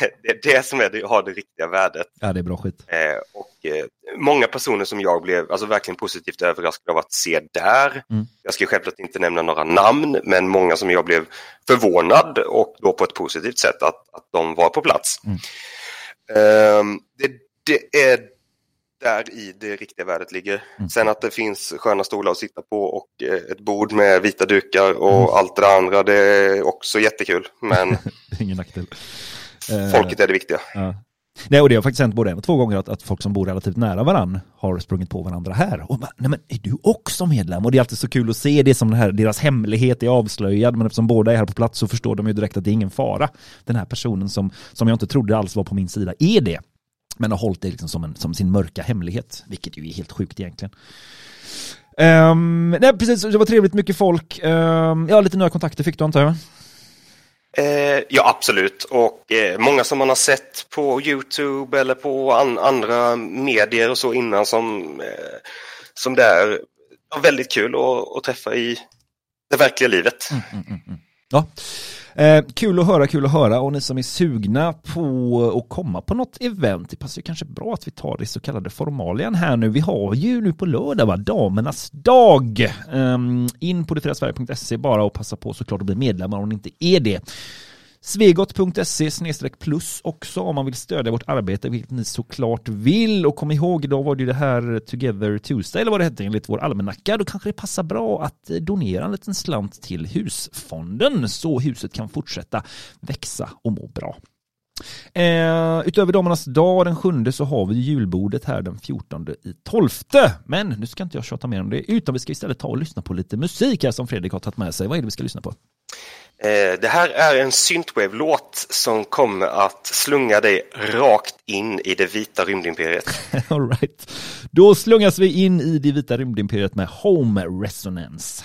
det är det som är det, har det riktiga värdet. Ja, det är bra skit. Eh, och eh, många personer som jag blev alltså verkligen positivt överraskad av att se där. Mm. Jag ska självklart inte nämna några namn, men många som jag blev förvånad och då på ett positivt sätt att, att de var på plats. Mm. Ehm, det, det är där i det riktiga värdet ligger. Mm. Sen att det finns sköna stolar att sitta på och eh, ett bord med vita dukar och Mm. allt det andra, det är också jättekul. Men Det ingen nackdel. Eh, folket är det viktiga. Ja. Nej, och det har faktiskt hänt både en och två gånger att, att folk som bor relativt nära varann har sprungit på varandra här. Och bara, nej men är du också medlem? Och det är alltid så kul att se det som den här, deras hemlighet är avslöjad, men eftersom båda är här på plats så förstår de ju direkt att det är ingen fara. Den här personen som, som jag inte trodde alls var på min sida är det. Men har hållit det liksom som, en, som sin mörka hemlighet, vilket ju är helt sjukt egentligen. Um, nej, precis, det var trevligt, mycket folk. Um, ja, lite nya kontakter fick du antar jag? Eh, ja, absolut. Och eh, många som man har sett på Youtube eller på an andra medier och så innan som, eh, som det är väldigt kul att, att träffa i det verkliga livet. Ja. Eh, kul att höra, kul att höra och ni som är sugna på att komma på något event, det passar ju kanske bra att vi tar det så kallade formalien här nu. Vi har ju nu på lördag va, damernas dag. Eh, in på detfriasverige.se bara och passa på såklart att bli medlemmar om ni inte är det. Svegot.se plus också om man vill stödja vårt arbete, vilket ni såklart vill. Och kom ihåg, idag var det ju det här Together Tuesday, eller vad det hette enligt vår almanacka. Då kanske det passar bra att eh, donera en liten slant till husfonden så huset kan fortsätta växa och må bra. Eh, utöver damernas dag den sjunde så har vi julbordet här den 14 i 12. Men nu ska inte jag tjata mer om det, utan vi ska istället ta och lyssna på lite musik här som Fredrik har tagit med sig. Vad är det vi ska lyssna på? Eh, det här är en synthwave-låt som kommer att slunga dig rakt in i det vita rymdimperiet. All right. Då slungas vi in i det vita rymdimperiet med Home Resonance.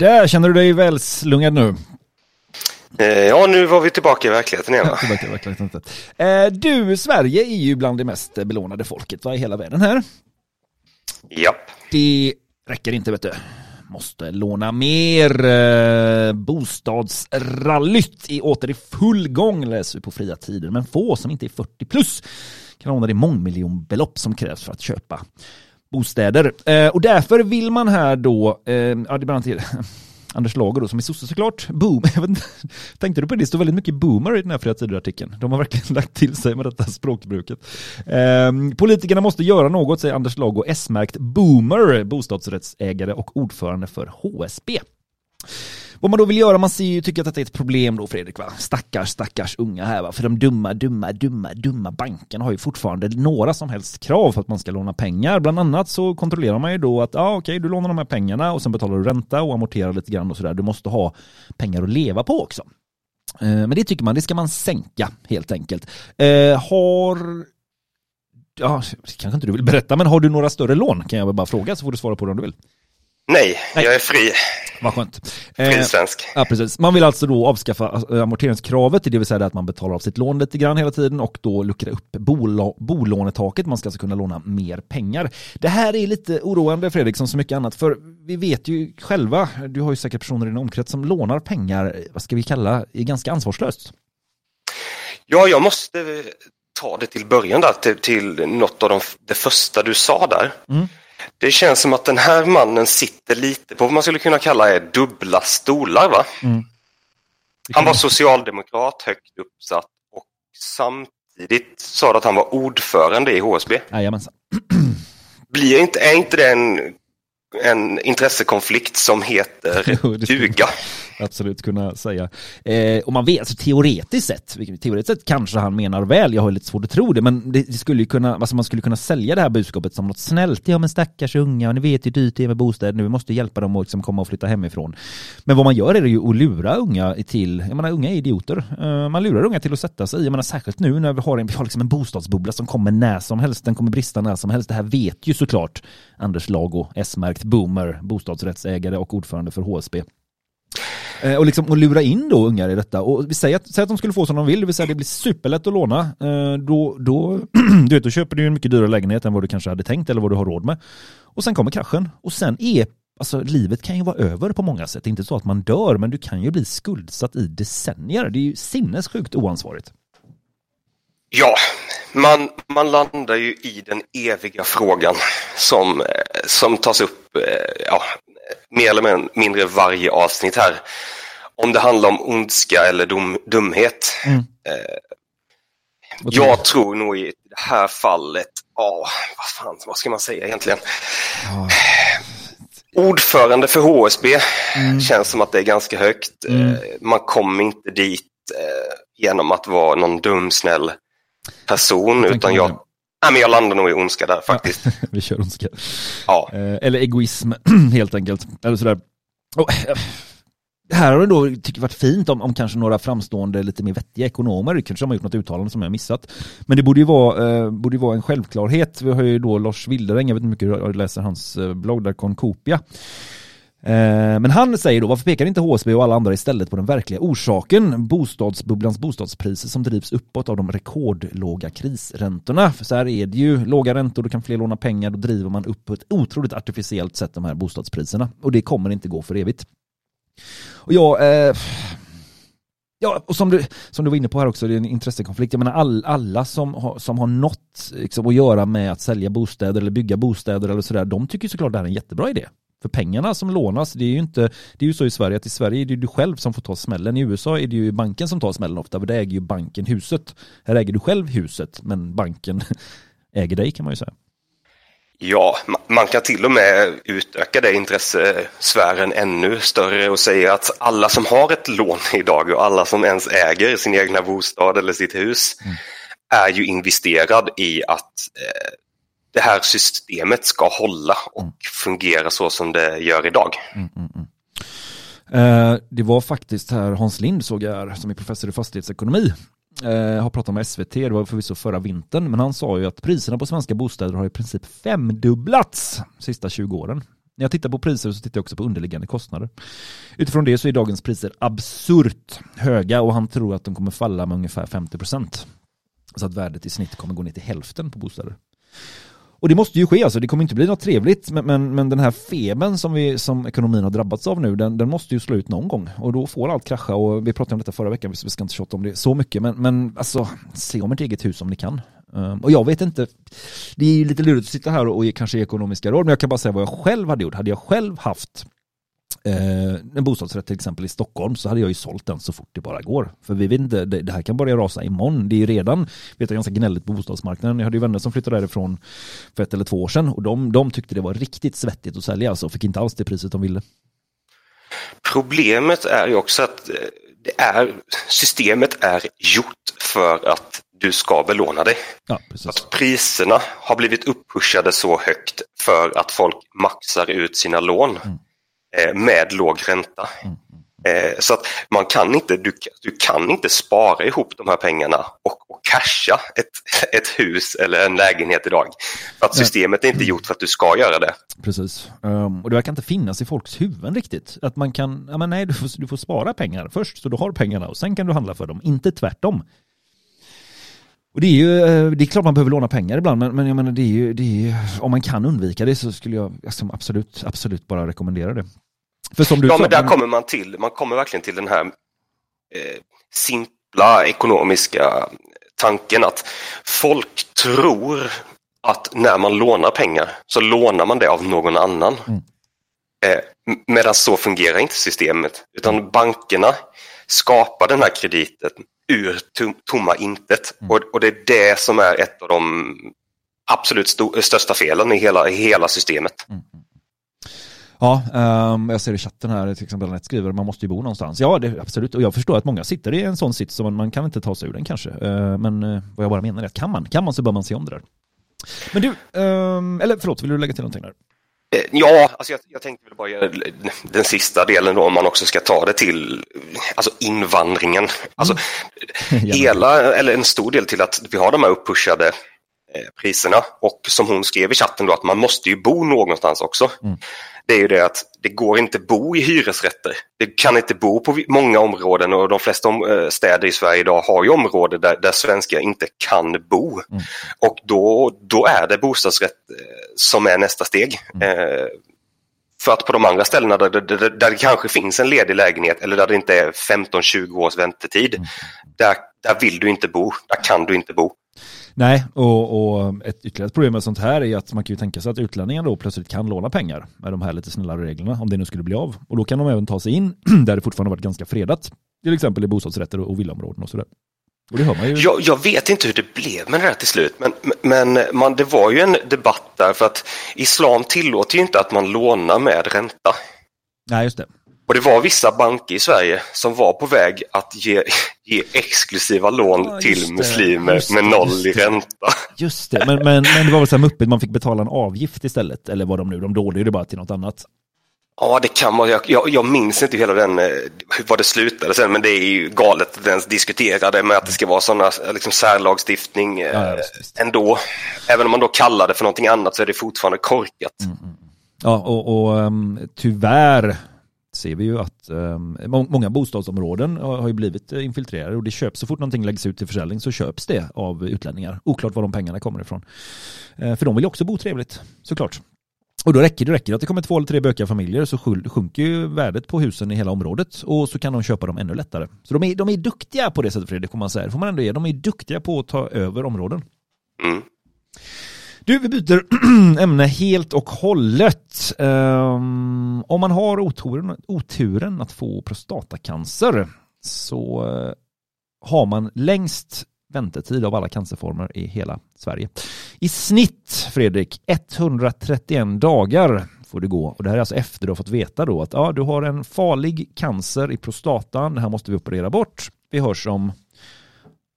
Där känner du dig välslungad nu. Eh, ja, nu var vi tillbaka i verkligheten igen. va? Tillbaka i verkligheten. Eh, Du, Sverige är ju bland det mest belånade folket va, i hela världen här. Japp. Det räcker inte vet du. måste låna mer. Eh, bostadsrallyt är åter i full gång läser vi på fria tider. Men få som inte är 40 plus kan låna det mångmiljonbelopp som krävs för att köpa bostäder. Eh, och därför vill man här då, eh, ja det är bland annat Anders Lager då, som är sosse såklart. Boom. Jag vet inte, tänkte du på det? Det står väldigt mycket boomer i den här fria tider-artikeln. De har verkligen lagt till sig med detta språkbruket. Eh, politikerna måste göra något, säger Anders Lager, S-märkt boomer, bostadsrättsägare och ordförande för HSB. Vad man då vill göra, man ser ju, tycker att detta är ett problem då Fredrik va? Stackars, stackars unga här va? För de dumma, dumma, dumma, dumma bankerna har ju fortfarande några som helst krav för att man ska låna pengar. Bland annat så kontrollerar man ju då att, ja ah, okej, okay, du lånar de här pengarna och sen betalar du ränta och amorterar lite grann och sådär. Du måste ha pengar att leva på också. Eh, men det tycker man, det ska man sänka helt enkelt. Eh, har ja, kanske inte du vill berätta, men har du några större lån? Kan jag bara fråga så får du svara på det om du vill. Nej, Nej. jag är fri. Vad skönt. Fri eh, svensk. Ja, precis. Man vill alltså då avskaffa eh, amorteringskravet, det vill säga att man betalar av sitt lån lite grann hela tiden och då luckra upp bolånetaket. Man ska alltså kunna låna mer pengar. Det här är lite oroande Fredrik, som så mycket annat, för vi vet ju själva, du har ju säkert personer i din omkrets som lånar pengar, vad ska vi kalla, är ganska ansvarslöst. Ja, jag måste ta det till början där, till, till något av de, det första du sa där. Mm. Det känns som att den här mannen sitter lite på vad man skulle kunna kalla är dubbla stolar. va? Mm. Han var socialdemokrat, högt uppsatt och samtidigt sa att han var ordförande i HSB. Jajamensan. Blir inte, är inte det en en intressekonflikt som heter duga. Absolut kunna säga. Eh, och man vet, alltså, teoretiskt sett, teoretiskt sett kanske han menar väl, jag har lite svårt att tro det, men det, det skulle kunna, alltså man skulle kunna sälja det här budskapet som något snällt, ja men stackars unga, och ni vet hur dyrt det är med bostäder nu, vi måste hjälpa dem att liksom komma och flytta hemifrån. Men vad man gör är ju att lura unga till, jag menar unga är idioter, eh, man lurar unga till att sätta sig, jag menar särskilt nu när vi har en, vi har liksom en bostadsbubbla som kommer när som helst, den kommer brista när som helst, det här vet ju såklart Anders Lago, S-märkt boomer, bostadsrättsägare och ordförande för HSB. Eh, och, liksom, och lura in då ungar i detta. Och vi säger att, säg att de skulle få som de vill, det vill säga det blir superlätt att låna. Eh, då, då, du vet, då köper du en mycket dyrare lägenhet än vad du kanske hade tänkt eller vad du har råd med. Och sen kommer kraschen. Och sen är Alltså livet kan ju vara över på många sätt. Det är inte så att man dör, men du kan ju bli skuldsatt i decennier. Det är ju sinnessjukt oansvarigt. Ja, man, man landar ju i den eviga frågan som, eh, som tas upp eh, ja, mer eller mindre varje avsnitt här. Om det handlar om ondska eller dum, dumhet. Mm. Eh, jag tror nog i det här fallet, ja, vad fan, vad ska man säga egentligen? Ja. Ordförande för HSB mm. känns som att det är ganska högt. Mm. Man kommer inte dit genom att vara någon dum, snäll person jag utan jag, nej, men jag landar nog i ondska där faktiskt. Vi kör ondska. Ja. Eh, eller egoism helt enkelt. Eller sådär. Och, eh, här har det då tycker varit fint om, om kanske några framstående lite mer vettiga ekonomer kanske har gjort något uttalande som jag missat. Men det borde ju vara, eh, borde vara en självklarhet. Vi har ju då Lars Wilderäng, jag vet inte hur mycket du läser hans eh, blogg där, Konkopia. Eh, men han säger då, varför pekar inte HSB och alla andra istället på den verkliga orsaken? Bostadsbubblans bostadspriser som drivs uppåt av de rekordlåga krisräntorna. För så här är det ju, låga räntor, då kan fler låna pengar, då driver man upp på ett otroligt artificiellt sätt de här bostadspriserna. Och det kommer inte gå för evigt. Och jag, eh, Ja, och som du, som du var inne på här också, det är en intressekonflikt. Jag menar all, alla som har, som har något liksom, att göra med att sälja bostäder eller bygga bostäder eller sådär, de tycker såklart det här är en jättebra idé. För pengarna som lånas, det är ju inte, det är ju så i Sverige att i Sverige är det du själv som får ta smällen. I USA är det ju banken som tar smällen ofta, för där äger ju banken huset. Här äger du själv huset, men banken äger dig kan man ju säga. Ja, man kan till och med utöka det intressesfären ännu större och säga att alla som har ett lån idag och alla som ens äger sin egna bostad eller sitt hus mm. är ju investerad i att eh, det här systemet ska hålla och mm. fungera så som det gör idag. Mm, mm, mm. eh, det var faktiskt här Hans Lind såg jag här, som är professor i fastighetsekonomi. Eh, har pratat med SVT, det var förvisso förra vintern, men han sa ju att priserna på svenska bostäder har i princip femdubblats de sista 20 åren. När jag tittar på priser så tittar jag också på underliggande kostnader. Utifrån det så är dagens priser absurt höga och han tror att de kommer falla med ungefär 50 procent. Så att värdet i snitt kommer gå ner till hälften på bostäder. Och det måste ju ske, alltså det kommer inte bli något trevligt, men, men, men den här febern som, vi, som ekonomin har drabbats av nu, den, den måste ju slå ut någon gång. Och då får allt krascha och vi pratade om detta förra veckan, vi ska inte tjata om det så mycket, men, men alltså se om ert eget hus om ni kan. Um, och jag vet inte, det är ju lite lurigt att sitta här och, och ge kanske ekonomiska råd, men jag kan bara säga vad jag själv hade gjort. Hade jag själv haft Eh, en bostadsrätt till exempel i Stockholm så hade jag ju sålt den så fort det bara går. För vi vet inte, det, det här kan börja rasa imorgon. Det är ju redan, vet jag, ganska gnälligt på bostadsmarknaden. Jag hade ju vänner som flyttade därifrån för ett eller två år sedan och de, de tyckte det var riktigt svettigt att sälja alltså och fick inte alls det priset de ville. Problemet är ju också att eh, det är, systemet är gjort för att du ska belåna dig. Ja. Att priserna har blivit upppushade så högt för att folk maxar ut sina lån. Mm. Eh, med låg ränta. Mm. Eh, så att man kan inte, du, du kan inte spara ihop de här pengarna och, och casha ett, ett hus eller en lägenhet idag. För att systemet är inte gjort för att du ska göra det. Precis. Um, och det verkar inte finnas i folks huvuden riktigt. Att man kan, ja men nej du får, du får spara pengar först så du har pengarna och sen kan du handla för dem, inte tvärtom. Och det är ju, eh, det är klart man behöver låna pengar ibland men, men jag menar det är ju, det är ju, om man kan undvika det så skulle jag alltså, absolut, absolut bara rekommendera det. För som du Ja sa, men där kommer man till, man kommer verkligen till den här eh, simpla ekonomiska tanken att folk tror att när man lånar pengar så lånar man det av någon annan. Mm. Eh, medan så fungerar inte systemet utan bankerna skapar den här krediten ur tom, tomma intet Mm. och, och det är det som är ett av de absolut största felen i hela, i hela systemet. Ja, ehm, jag ser i chatten här till exempel Anette skriver man måste ju bo någonstans. Ja, det, absolut. Och jag förstår att många sitter i en sån sits så man, man kan inte ta sig ur den kanske. Eh, men eh, vad jag bara menar är att kan man, kan man så bör man se om det där. Men du, ehm, eller förlåt, vill du lägga till någonting där? Eh, Ja, alltså jag, jag tänkte väl bara göra den sista delen då om man också ska ta det till alltså invandringen. Alltså Gärna. hela, eller en stor del till att vi har de här uppushade priserna och som hon skrev i chatten då att man måste ju bo någonstans också. Mm. Det är ju det att det går inte bo i hyresrätter. Det kan inte bo på många områden och de flesta eh, städer i Sverige idag har ju områden där, där svenskar inte kan bo. Mm. Och då, då är det bostadsrätt eh, som är nästa steg. Eh, för att på de andra ställena där, där, där, där det kanske finns en ledig lägenhet eller där det inte är 15-20 års väntetid, där, där vill du inte bo, där kan du inte bo. Nej, och, och ett ytterligare problem med sånt här är att man kan ju tänka sig att utlänningar då plötsligt kan låna pengar med de här lite snällare reglerna om det nu skulle bli av. Och då kan de även ta sig in där det fortfarande varit ganska fredat. Till exempel i bostadsrätter och villaområden och sådär. Och det hör man ju. Jag, jag vet inte hur det blev med det här till slut, men, men man, det var ju en debatt där för att islam tillåter ju inte att man lånar med ränta. Nej, just det. Och det var vissa banker i Sverige som var på väg att ge, ge exklusiva lån Ja, just till det, muslimer just med det, noll just i det. ränta. Just det, men, men, men det var väl så här muppigt, man fick betala en avgift istället. Eller var de nu, de ju det bara till något annat. Ja, det kan man. Jag, jag, jag minns inte hela den, eh, vad det slutade sen, men det är ju galet att ens diskuterade med att det ska vara sådana liksom, särlagstiftning eh, Ja, visst, visst. ändå. Även om man då kallar det för någonting annat så är det fortfarande korkat. Ja, och, och um, tyvärr ser vi ju att um, må- många bostadsområden har, har ju blivit infiltrerade och det köps så fort någonting läggs ut till försäljning så köps det av utlänningar. Oklart var de pengarna kommer ifrån. Eh, för de vill ju också bo trevligt, såklart. Och då räcker det, räcker att det kommer två eller tre bökiga familjer så sjunker ju värdet på husen i hela området och så kan de köpa dem ännu lättare. Så de är, de är duktiga på det sättet Fredrik, får man säga. Det får man ändå ge. De är duktiga på att ta över områden. Mm. Du, vi byter ämne helt och hållet. Ehm, om man har oturen, oturen att få prostatacancer så eh, har man längst väntetid av alla cancerformer i hela Sverige. I snitt, Fredrik, 131 dagar får det gå. Och det här är alltså efter du har fått veta då att ja, du har en farlig cancer i prostatan. Det här måste vi operera bort. Vi hörs om,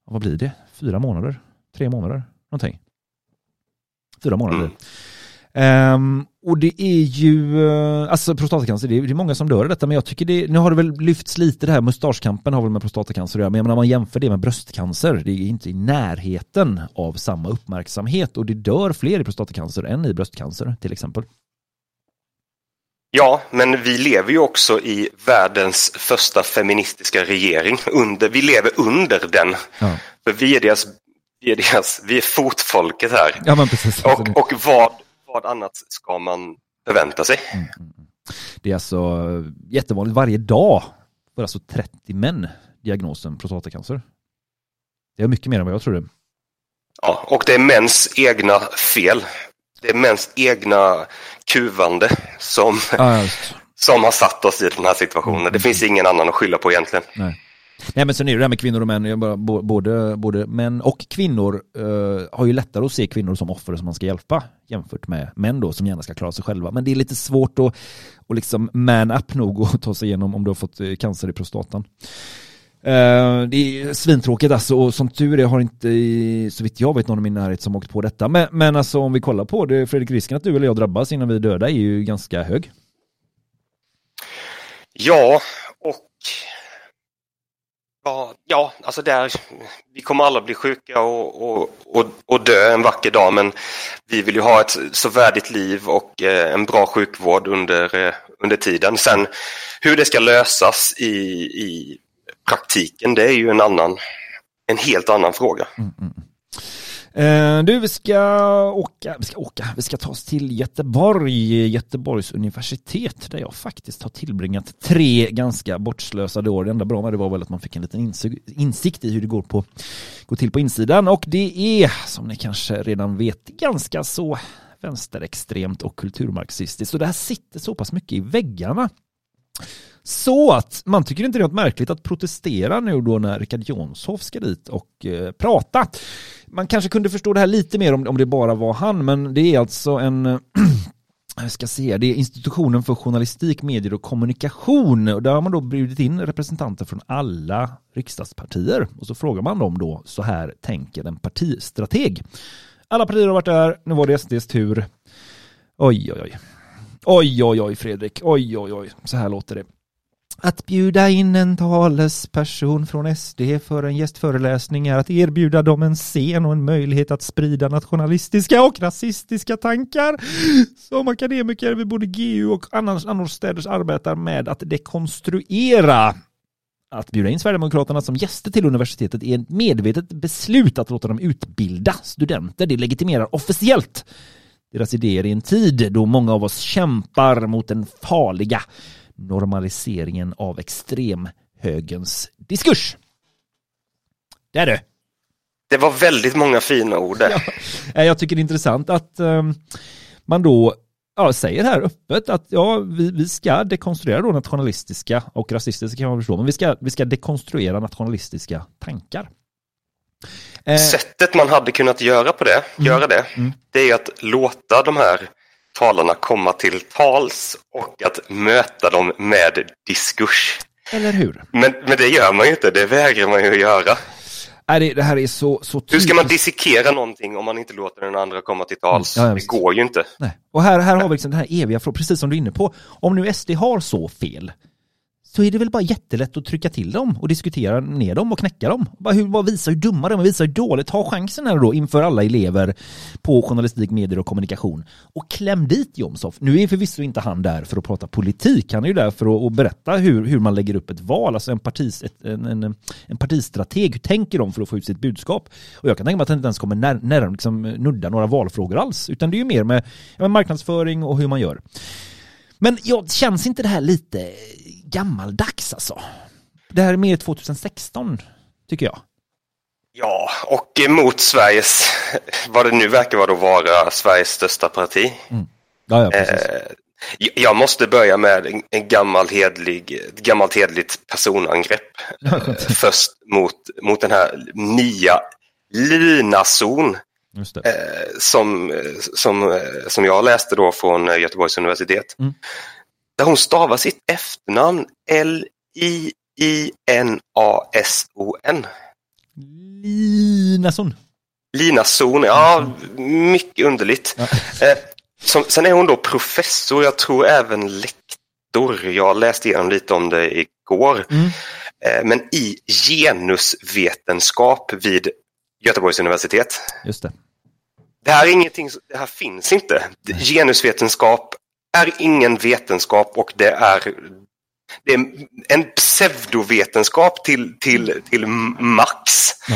vad blir det? Fyra månader? Tre månader? Någonting. Fyra månader. Mm. Ehm, och det är ju, eh, alltså prostatacancer, det är, det är många som dör av detta, men jag tycker det, nu har det väl lyfts lite det här, mustaschkampen har väl med prostatacancer att göra, men jag menar, man jämför det med bröstcancer, det är inte i närheten av samma uppmärksamhet och det dör fler i prostatacancer än i bröstcancer till exempel. Ja, men vi lever ju också i världens första feministiska regering. Under, vi lever under den. Ja. För vi är deras vi är, deras, vi är fotfolket här. Ja, men precis. Och, och vad, vad annat ska man förvänta sig? Det är alltså jättevanligt varje dag får alltså 30 män diagnosen prostatacancer. Det är mycket mer än vad jag trodde. Ja, och det är mäns egna fel. Det är mäns egna kuvande som, Ja, som har satt oss i den här situationen. Det finns ingen annan att skylla på egentligen. Nej. Nej men sen är det det här med kvinnor och män, både, både män och kvinnor eh, har ju lättare att se kvinnor som offer som man ska hjälpa jämfört med män då som gärna ska klara sig själva. Men det är lite svårt att, och liksom man up nog och ta sig igenom om du har fått eh, cancer i prostatan. Eh, det är svintråkigt alltså och som tur är har inte så vitt jag vet någon i min närhet som åkt på detta. Men, men alltså om vi kollar på det, Fredrik, risken att du eller jag drabbas innan vi är döda är ju ganska hög. Ja, och ja, ja, alltså där, vi kommer alla bli sjuka och, och, och, och dö en vacker dag, men vi vill ju ha ett så värdigt liv och eh, en bra sjukvård under, eh, under tiden. Sen hur det ska lösas i, i praktiken, det är ju en annan, en helt annan fråga. Eh, Eh, du, vi ska åka, vi ska åka, vi ska ta oss till Göteborg, Göteborgs universitet, där jag faktiskt har tillbringat tre ganska bortslösade år. Det enda bra med det var väl att man fick en liten insikt, i hur det går, på, går till på insidan. Och det är, som ni kanske redan vet, ganska så vänsterextremt och kulturmarxistiskt. Och det här sitter så pass mycket i väggarna. Så att man tycker inte det är något märkligt att protestera nu då när Richard Jomshof ska dit och eh, prata. Man kanske kunde förstå det här lite mer om, om det bara var han, men det är alltså en eh, jag ska se, det är institutionen för journalistik, medier och kommunikation. Och där har man då bjudit in representanter från alla riksdagspartier. Och så frågar man dem då, så här tänker en partistrateg. Alla partier har varit där, nu var det SDs tur. Oj, oj, oj. Oj, oj, oj, Fredrik. Oj, oj, oj. Så här låter det. Att bjuda in en talesperson från SD för en gästföreläsning är att erbjuda dem en scen och en möjlighet att sprida nationalistiska och rasistiska tankar som akademiker vid både GU och annars annorstädes arbetar med att dekonstruera. Att bjuda in Sverigedemokraterna som gäster till universitetet är ett medvetet beslut att låta dem utbilda studenter. Det legitimerar officiellt deras idéer i en tid då många av oss kämpar mot den farliga normaliseringen av extremhögerns diskurs. Det är det. Det var väldigt många fina ord där. Eh, Jag tycker det är intressant att eh, man då ja, säger här öppet att ja, vi, vi ska dekonstruera då nationalistiska och rasistiska kan man förstå, men vi ska, vi ska dekonstruera nationalistiska tankar. Eh, Sättet man hade kunnat göra på det, göra det, det är att låta de här talarna komma till tals och att möta dem med diskurs. eller hur? Men, men det gör man ju inte, det vägrar man ju att göra. Nej, det, det här är så, så Hur ska man dissekera någonting om man inte låter den andra komma till tals? Mm, ja, det går ju inte. Nej. Och här, här har vi liksom den här eviga frågan, precis som du är inne på. Om nu SD har så fel, så är det väl bara jättelätt att trycka till dem och diskutera ner dem och knäcka dem. Bara, hur, bara visa hur dumma de är, visa hur dåligt. Ta chansen här då inför alla elever på journalistik, medier och kommunikation. Och kläm dit Jomshof. Nu är förvisso inte han där för att prata politik. Han är ju där för att, berätta hur, hur man lägger upp ett val. Alltså en, partis, ett, en, en, en partistrateg. Hur tänker de för att få ut sitt budskap? Och jag kan tänka mig att han inte ens kommer när, när, liksom, nudda några valfrågor alls. Utan det är ju mer med, med marknadsföring och hur man gör. Men ja, känns inte det här lite gammaldags alltså? Det här är mer 2016, tycker jag. Ja, och mot Sveriges, vad det nu verkar vara då vara Sveriges största parti. Ja, ja, precis. Eh, jag- måste börja med en, gammal hedlig, ett gammalt hedligt personangrepp. Eh, först mot, mot den här nya det. eh, som, eh, som, eh, som jag läste då från Göteborgs universitet. Mm. Där hon stavar sitt efternamn L-I-I-N-A-S-O-N. Linason. Linazon, ja, mycket underligt. Eh, som, sen är hon då professor, jag tror även lektor. Jag läste igenom lite om det igår. Mm. Eh, men i genusvetenskap vid Göteborgs universitet. Just det. Det här är ingenting, det här finns inte. Genusvetenskap är ingen vetenskap och det är Det är en pseudovetenskap till, till, till max. Ja.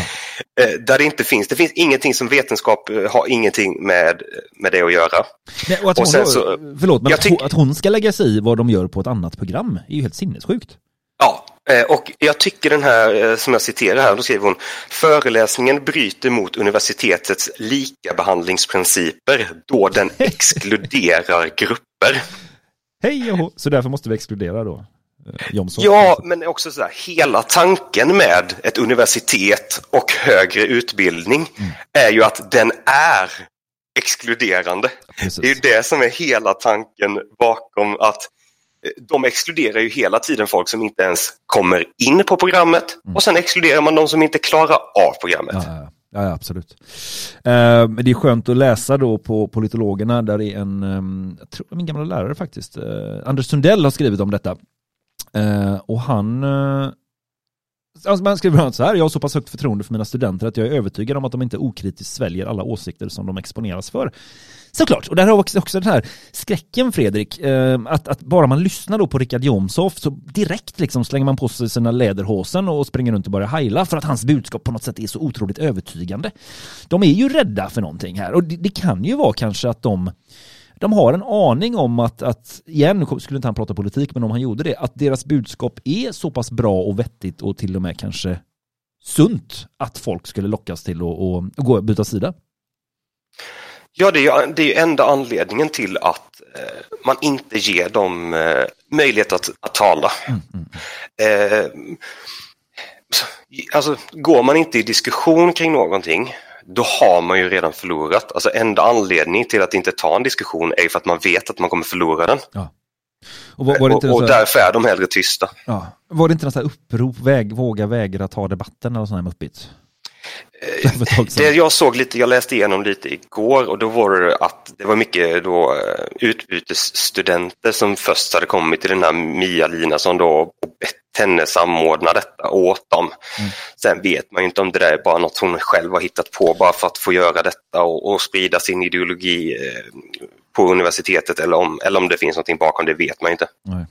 Eh, Där det inte finns, det finns ingenting som vetenskap eh, har ingenting med, med det att göra. Nej, och att Och hon då, så- förlåt, men jag att, tyck- att hon ska lägga sig i vad de gör på ett annat program är ju helt sinnessjukt. Ja, eh, och jag tycker den här, som jag citerar här, då skriver hon, föreläsningen bryter mot universitetets likabehandlingsprinciper då den exkluderar grupper. Hej och. Så därför måste vi exkludera då eh, Jomshof. Ja, men också så här, hela tanken med ett universitet och högre utbildning är ju att den är exkluderande. Precis. Det är ju det som är hela tanken bakom att eh, de exkluderar ju hela tiden folk som inte ens kommer in på programmet och sen exkluderar man de som inte klarar av programmet. Ja, ja, ja, ja absolut. Eh, men det är skönt att läsa då på politologerna där är en, ehm, jag tror min gamla lärare faktiskt, eh, Anders Sundell har skrivit om detta. Eh, och han eh, Alltså man skriver bland så här, jag har så pass högt förtroende för mina studenter att jag är övertygad om att de inte okritiskt sväljer alla åsikter som de exponeras för. Såklart, och där har vi också, också den här skräcken Fredrik, ehm, att, att bara man lyssnar då på Richard Jomshof så direkt liksom slänger man på sig sina läderhosen och springer runt och börjar heila för att hans budskap på något sätt är så otroligt övertygande. De är ju rädda för någonting här och det, det kan ju vara kanske att de de har en aning om att, att, igen, nu skulle inte han prata politik, men om han gjorde det, att deras budskap är så pass bra och vettigt och till och med kanske sunt att folk skulle lockas till att och, och byta sida. Ja, det är ju det är ju enda anledningen till att eh, man inte ger dem eh, möjlighet att, att tala. Eh, så, alltså, går man inte i diskussion kring någonting, då har man ju redan förlorat. Alltså enda anledningen till att inte ta en diskussion är för att man vet att man kommer förlora den. Ja. Och var, var, det Och, inte och här, därför är de hellre tysta. ja, var det inte något upprop, väg, våga vägra ta debatten eller sånt här muppigt? Sedan. Det jag såg lite, jag läste igenom lite igår och då var det att det var mycket då eh, utbytesstudenter som först hade kommit till den här Mia Lina som då och bett henne samordna detta åt dem. Mm. Sen vet man ju inte om det där är bara något hon själv har hittat på bara för att få göra detta och, och sprida sin ideologi eh, på universitetet eller om, eller om det finns någonting bakom det vet man ju inte. Nej.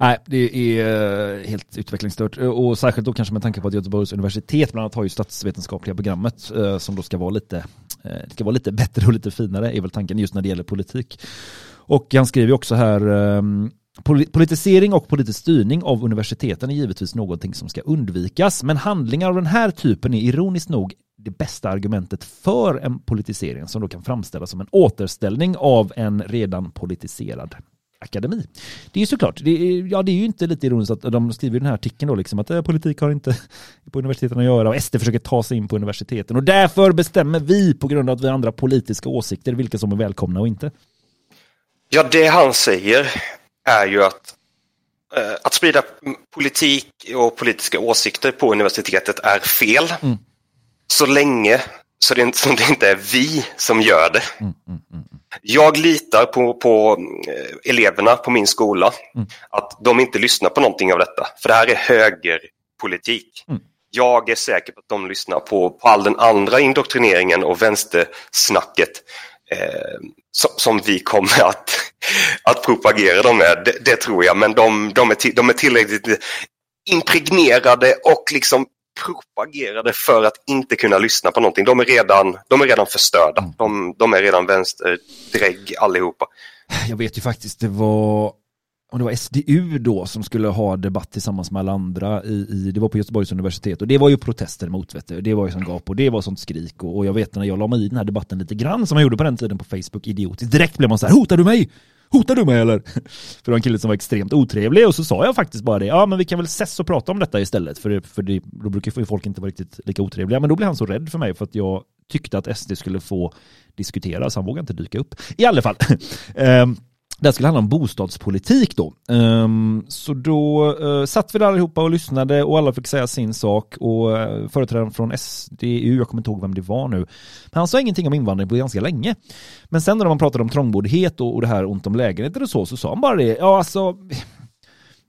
Nej, det är eh, helt utvecklingsstört eh, och särskilt då kanske med tanke på att Göteborgs universitet bland annat har ju statsvetenskapliga programmet eh, som då ska vara lite, det ska vara lite bättre och lite finare är väl tanken just när det gäller politik. Och han skriver ju också här ehm, Politisering och politisk styrning av universiteten är givetvis någonting som ska undvikas, men handlingar av den här typen är ironiskt nog det bästa argumentet för en politisering som då kan framställas som en återställning av en redan politiserad akademi. Det är ju såklart, det är, ja det är ju inte lite ironiskt att de skriver i den här artikeln då liksom att eh, politik har inte på universiteten att göra och SD försöker ta sig in på universiteten och därför bestämmer vi på grund av att vi har andra politiska åsikter vilka som är välkomna och inte. Ja, det han säger är ju att eh, att sprida politik och politiska åsikter på universitetet är fel. Mm. Så länge så det, som det inte är vi som gör det. Mm, mm, mm. Jag litar på, på eh, eleverna på min skola. Mm. Att de inte lyssnar på någonting av detta. För det här är högerpolitik. Mm. Jag är säker på att de lyssnar på, på all den andra indoktrineringen och vänstersnacket eh, som, som vi kommer att, att propagera dem med. Det, det tror jag, men de, de, är, till, de är tillräckligt impregnerade och liksom propagerade för att inte kunna lyssna på någonting. De är redan, de är redan förstörda. Mm. De, de är redan vänsterdrägg allihopa. Jag vet ju faktiskt det var om det var SDU då som skulle ha debatt tillsammans med alla andra i, i det var på Göteborgs universitet och det var ju protester mot vet du. det var ju som gap och det var sånt skrik och, och jag vet när jag la mig i den här debatten lite grann som jag gjorde på den tiden på Facebook idiotiskt direkt blev man så här hotar du mig? Hotar du mig eller? För det var en kille som var extremt otrevlig och så sa jag faktiskt bara det, ja men vi kan väl ses och prata om detta istället för, det, för det, då brukar ju folk inte vara riktigt lika otrevliga men då blev han så rädd för mig för att jag tyckte att SD skulle få diskutera så han vågade inte dyka upp. I alla fall. Ehm, det skulle handla om bostadspolitik då. Ehm, så då uh, satt vi där allihopa och lyssnade och alla fick säga sin sak och uh, företrädaren från SDU, jag kommer inte ihåg vem det var nu, men han sa ingenting om invandring på ganska länge. Men sen när man pratade om trångboddhet och, och det här ont om lägenheter och så, så sa han bara det, ja alltså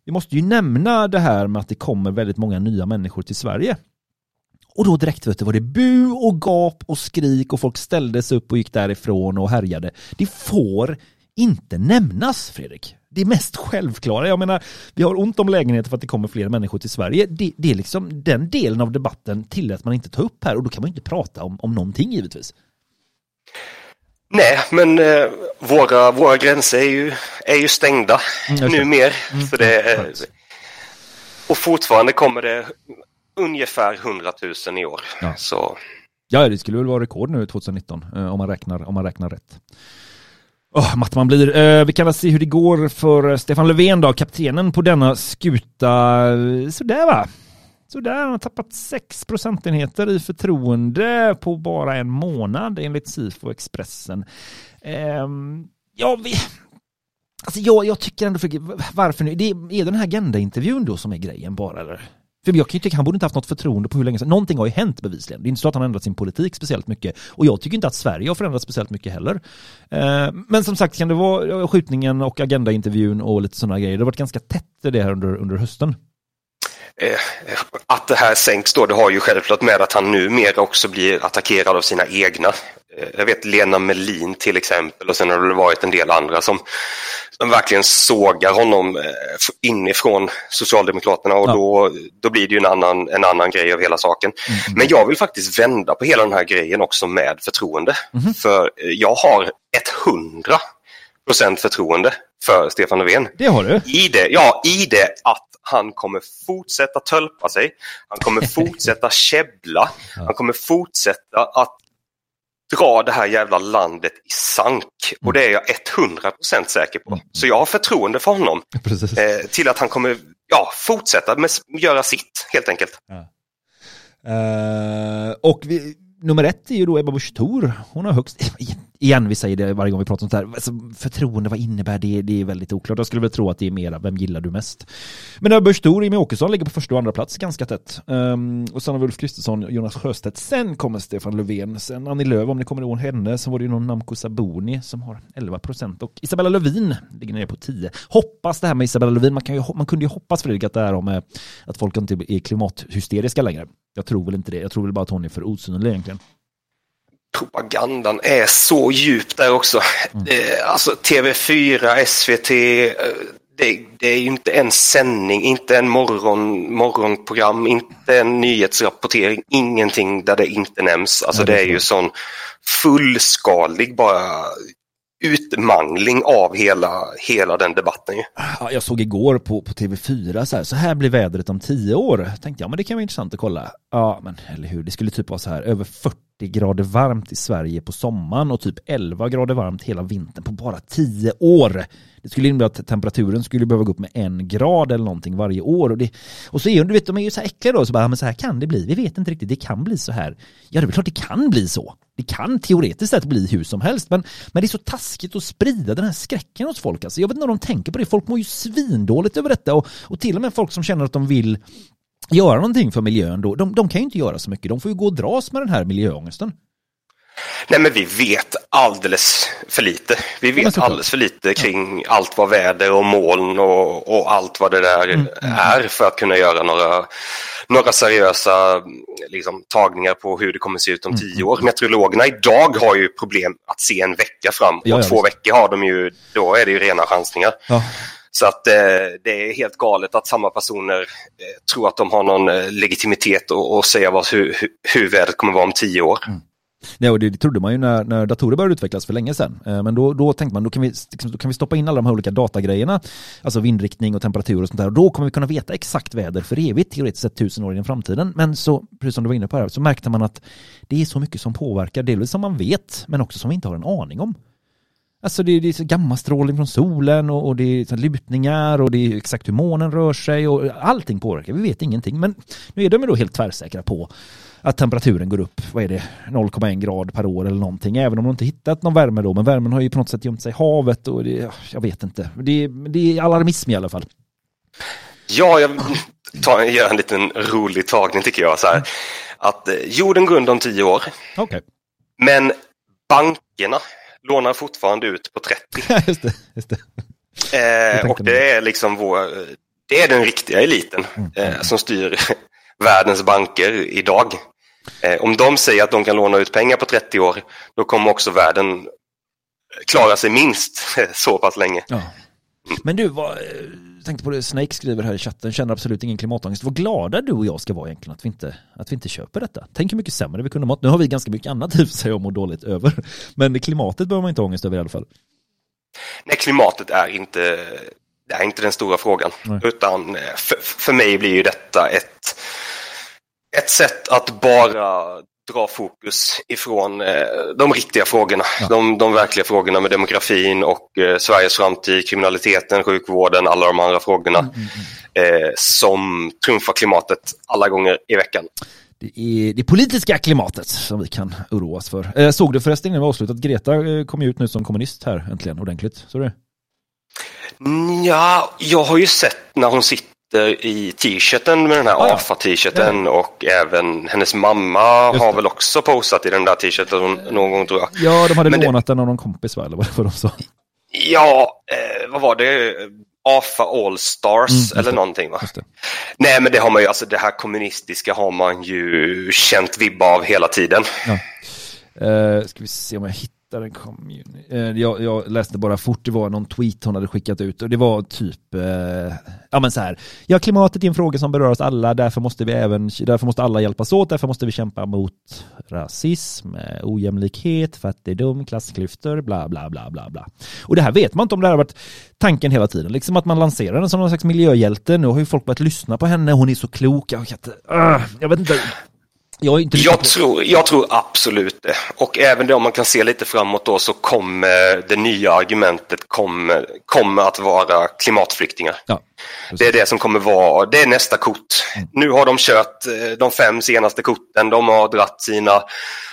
vi måste ju nämna det här med att det kommer väldigt många nya människor till Sverige. Och då direkt vet du, var det bu och gap och skrik och folk ställde sig upp och gick därifrån och härjade. Det får inte nämnas, Fredrik. Det är mest självklara. Jag menar, vi har ont om lägenheter för att det kommer fler människor till Sverige. Det, det är liksom, den delen av debatten tillät man inte ta upp här och då kan man inte prata om, om någonting givetvis. Nej, men eh, våra, våra gränser är ju, är ju stängda Mm, numera. Så det, skönt. och fortfarande kommer det ungefär 100 000 i år. Ja. Så Ja, det skulle väl vara rekord nu 2019 eh, om man räknar, om man räknar rätt. Oh, matt man blir. Eh, vi kan väl se hur det går för eh, Stefan Löfven då, kaptenen på denna skuta. Sådär va? Sådär, han har tappat 6 procentenheter i förtroende på bara en månad enligt SIFO Expressen. Ehm, ja, vi... Alltså jag, jag tycker ändå, för, varför nu? Det är, är den här Agenda-intervjun då som är grejen bara eller? För jag kan ju tycka han borde inte haft något förtroende på hur länge sedan. Någonting har ju hänt bevisligen. Det är inte så att han har ändrat sin politik speciellt mycket. Och jag tycker inte att Sverige har förändrats speciellt mycket heller. Eh, men som sagt, kan det vara eh, skjutningen och Agenda-intervjun och lite sådana grejer. Det har varit ganska tätt det här under, under hösten eh, att det här sänks då, det har ju självklart med att han numera också blir attackerad av sina egna. Eh, jag vet Lena Melin till exempel och sen har det varit en del andra som, som verkligen sågar honom eh, inifrån Socialdemokraterna och Ja. då, då blir det ju en annan, en annan grej av hela saken. Men jag vill faktiskt vända på hela den här grejen också med förtroende. För eh, jag har 100 procent förtroende för Stefan Löfven. Det har du. I det, ja, i det att han kommer fortsätta tölpa sig, han kommer fortsätta käbbla, han kommer fortsätta att dra det här jävla landet i sank. Och det är jag 100% säker på. Så jag har förtroende för honom eh, till att han kommer ja, fortsätta med, göra sitt helt enkelt. Eh, och vi, nummer ett är ju då Ebba Busch Thor. Hon har högst, igen vi säger det varje gång vi pratar om det här, alltså, förtroende, vad innebär det? Det är väldigt oklart. Jag skulle väl tro att det är mera, vem gillar du mest? Men Ebba Busch Thor, Jimmie Åkesson ligger på första och andra plats ganska tätt. Um, och sen har vi Ulf Kristersson, Jonas Sjöstedt, sen kommer Stefan Löfven, sen Annie Lööf, om ni kommer ihåg henne, Sen var det ju någon Namco Sabuni som har 11 procent och Isabella Lövin ligger nere på 10. Hoppas det här med Isabella Lövin, man, kan ju, man kunde ju hoppas Fredrik att det här om att folk inte är klimathysteriska längre. Jag tror väl inte det. Jag tror väl bara att hon är för osynlig egentligen. Propagandan är så djup där också. Eh, alltså TV4, SVT, eh, det, det är ju inte en sändning, inte en morgon, morgonprogram, inte en nyhetsrapportering, ingenting där det inte nämns. Alltså det det är ju så. sån fullskalig bara utmangling av hela, hela den debatten. Ju. Ja, jag såg igår på, på TV4 så här, så här blir vädret om tio år. Tänkte jag, men det kan vara intressant att kolla. Ja, men eller hur, det skulle typ vara så här över 40 grader varmt i Sverige på sommaren och typ 11 grader varmt hela vintern på bara 10 år. Det skulle innebära att temperaturen skulle behöva gå upp med en grad eller någonting varje år. Och, det, och så är du vet, de är ju så här äckliga då, så bara, men så här kan det bli. Vi vet inte riktigt, det kan bli så här. Ja, det är klart det kan bli så. Det kan teoretiskt sett bli hur som helst, men, men det är så taskigt att sprida den här skräcken hos folk. Alltså, jag vet inte om de tänker på det. Folk mår ju svindåligt över detta och, och till och med folk som känner att de vill göra någonting för miljön då, de, de kan ju inte göra så mycket. De får ju gå och dras med den här miljöångesten. Nej men vi vet alldeles för lite. Vi vet alldeles för lite kring allt vad väder och moln och, och allt vad det där Mm, är för att kunna göra några, några seriösa liksom, tagningar på hur det kommer se ut om Mm, tio år. Meteorologerna idag har ju problem att se en vecka fram och Ja, ja, två visst. veckor har de ju, då är det ju rena chansningar. Ja. Så att eh, det är helt galet att samma personer eh, tror att de har någon eh, legitimitet och, och säga vad, hur, hur, hur vädret kommer vara om tio år. Mm. Nej, och det, det trodde man ju när, när datorer började utvecklas för länge sedan. Eh, Men då, då tänkte man, då kan, vi, liksom, då kan vi stoppa in alla de här olika datagrejerna, alltså vindriktning och temperatur och sånt där. Och då kommer vi kunna veta exakt väder för evigt, teoretiskt sett tusen år in i framtiden. Men så, precis som du var inne på här, så märkte man att det är så mycket som påverkar, delvis som man vet, men också som vi inte har en aning om. Alltså det, det är så gammastrålning från solen och, och det är så lutningar och det är exakt hur månen rör sig och allting påverkar. Vi vet ingenting. Men nu är de ju då helt tvärsäkra på att temperaturen går upp, vad är det, 0,1 grad per år eller någonting. Även om de inte hittat någon värme då. Men värmen har ju på något sätt gömt sig i havet och det, jag vet inte. Det, det är alarmism i alla fall. Ja, jag tar, gör en liten rolig tagning tycker jag. Så här, att eh, jorden går under om tio år, Okej, men bankerna lånar fortfarande ut på 30. just det. Just det. Eh, och det är liksom vår, det är den riktiga eliten Mm, eh, som styr världens banker idag. Eh, om de säger att de kan låna ut pengar på 30 år, då kommer också världen klara sig minst så pass länge. Ja. Men du, vad, eh, tänkte på det Snake skriver här i chatten, känner absolut ingen klimatångest. Vad glada du och jag ska vara egentligen att vi inte, att vi inte köper detta. Tänk hur mycket sämre vi kunde mått. Nu har vi ganska mycket annat i sig att må dåligt över. Men klimatet behöver man inte ha ångest över i alla fall. Nej, klimatet är inte, det är inte den stora frågan. Nej. Utan eh, för, för mig blir ju detta ett, ett sätt att bara dra fokus ifrån eh, de riktiga frågorna. Ja. De, de verkliga frågorna med demografin och eh, Sveriges framtid, kriminaliteten, sjukvården, alla de andra frågorna Mm, eh, som trumfar klimatet alla gånger i veckan. Det är det politiska klimatet som vi kan oroas för. Eh, såg du förresten innan vi avslutat, Greta eh, kom ut nu som kommunist här äntligen ordentligt. Såg du? Ja, jag har ju sett när hon sitter i t-shirten med den här Ah, ja. AFA-t-shirten och även hennes mamma har det. väl också posat i den där t-shirten någon gång tror jag. Ja, de hade Men det- lånat den av någon kompis va, eller vad vad de sa. Ja, eh, vad var det? AFA All Stars Mm, eller det. någonting va? Det. Nej men det har man ju, alltså det här kommunistiska har man ju känt vibba av hela tiden. Eh, ska vi se om jag hittar en community. Eh, jag, jag läste bara fort, det var någon tweet hon hade skickat ut och det var typ, eh, ja men så här, ja klimatet är en fråga som berör oss alla, därför måste vi även, därför måste alla hjälpas åt, därför måste vi kämpa mot rasism, eh, ojämlikhet, fattigdom, klassklyftor, bla bla bla bla bla. Och det här vet man inte om det här har varit tanken hela tiden, liksom att man lanserar den som någon slags miljöhjälte, nu har ju folk börjat lyssna på henne, hon är så klok, jag, vet, inte, ah, jag vet inte, jag Jag tror, jag tror absolut det. Och även då om man kan se lite framåt då så kommer det nya argumentet kommer, kommer att vara klimatflyktingar. Ja, Det är det som kommer vara, det är nästa kort. Nu har de kört eh, de fem senaste korten, de har dratt sina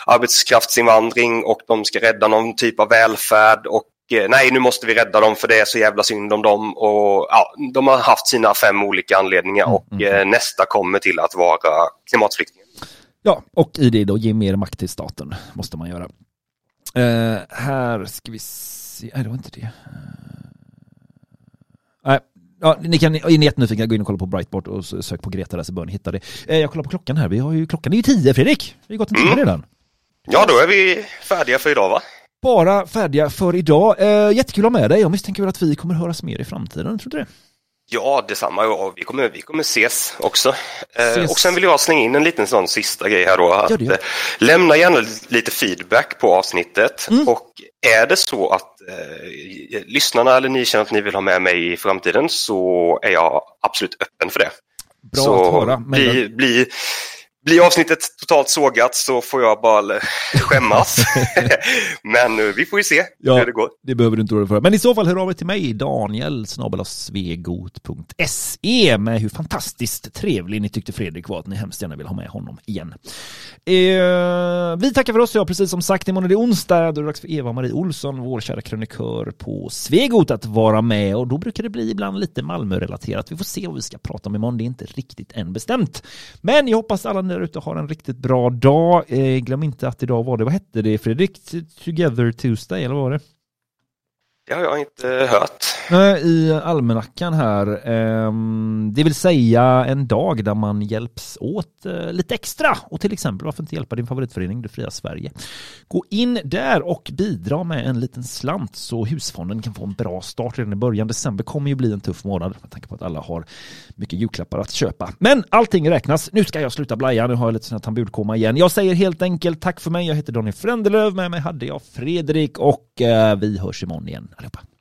arbetskraftsinvandring och de ska rädda någon typ av välfärd och eh, nej nu måste vi rädda dem för det är så jävla synd om dem och ja, de har haft sina fem olika anledningar Mm, och eh, nästa kommer till att vara klimatflyktingar. Ja, och i det då ge mer makt till staten måste man göra. Eh, här ska vi se, nej det var inte det. Eh, Nej, ja, ni kan, är ni jättenyfikna, gå in och kolla på Brightboard och sök på Greta där så bör ni hitta det. Eh, jag kollar på klockan här, vi har ju, klockan är ju tio Fredrik. Vi har gått en timme Mm. redan. Ja, då är vi färdiga för idag va? Bara färdiga för idag. Eh, jättekul att ha med dig, jag misstänker väl att vi kommer höras mer i framtiden, tror du det? Ja, detsamma. Ja, vi, kommer, vi kommer ses också. Eh, Ses. och sen vill jag slänga in en liten sån sista grej här då. Att, Ja, eh, lämna gärna lite feedback på avsnittet. Mm. Och är det så att eh, lyssnarna eller ni känner att ni vill ha med mig i framtiden så är jag absolut öppen för det. Bra så att höra. Bli, bli, blir avsnittet totalt sågat så får jag bara skämmas. Men eh, vi får ju se Ja. hur det går. Det behöver du inte oroa dig för. Men i så fall hör av er till mig, Daniel svegot.se med hur fantastiskt trevlig ni tyckte Fredrik var att ni hemskt gärna vill ha med honom igen. Eh, vi tackar för oss, ja precis som sagt, imorgon är det onsdag, då är det dags för Eva-Marie Olsson, vår kära krönikör på Svegot att vara med och då brukar det bli ibland lite Malmö-relaterat. Vi får se vad vi ska prata om imorgon, det är inte riktigt än bestämt. Men jag hoppas alla ni där ute har en riktigt bra dag. Eh, glöm inte att idag var det, vad hette det Fredrik? Together Tuesday, eller vad var det? Det har jag inte hört. Eh, I almanackan här, ehm, det vill säga en dag där man hjälps åt eh, lite extra och till exempel varför inte hjälpa din favoritförening Det Fria Sverige. Gå in där och bidra med en liten slant så husfonden kan få en bra start redan i början. December kommer ju bli en tuff månad med tanke på att alla har mycket julklappar att köpa. Men allting räknas. Nu ska jag sluta blaja, nu har jag lite sån här tambudkoma igen. Jag säger helt enkelt tack för mig. Jag heter Daniel Frändelöv, med mig hade jag Fredrik och eh, vi hörs imorgon igen allihopa.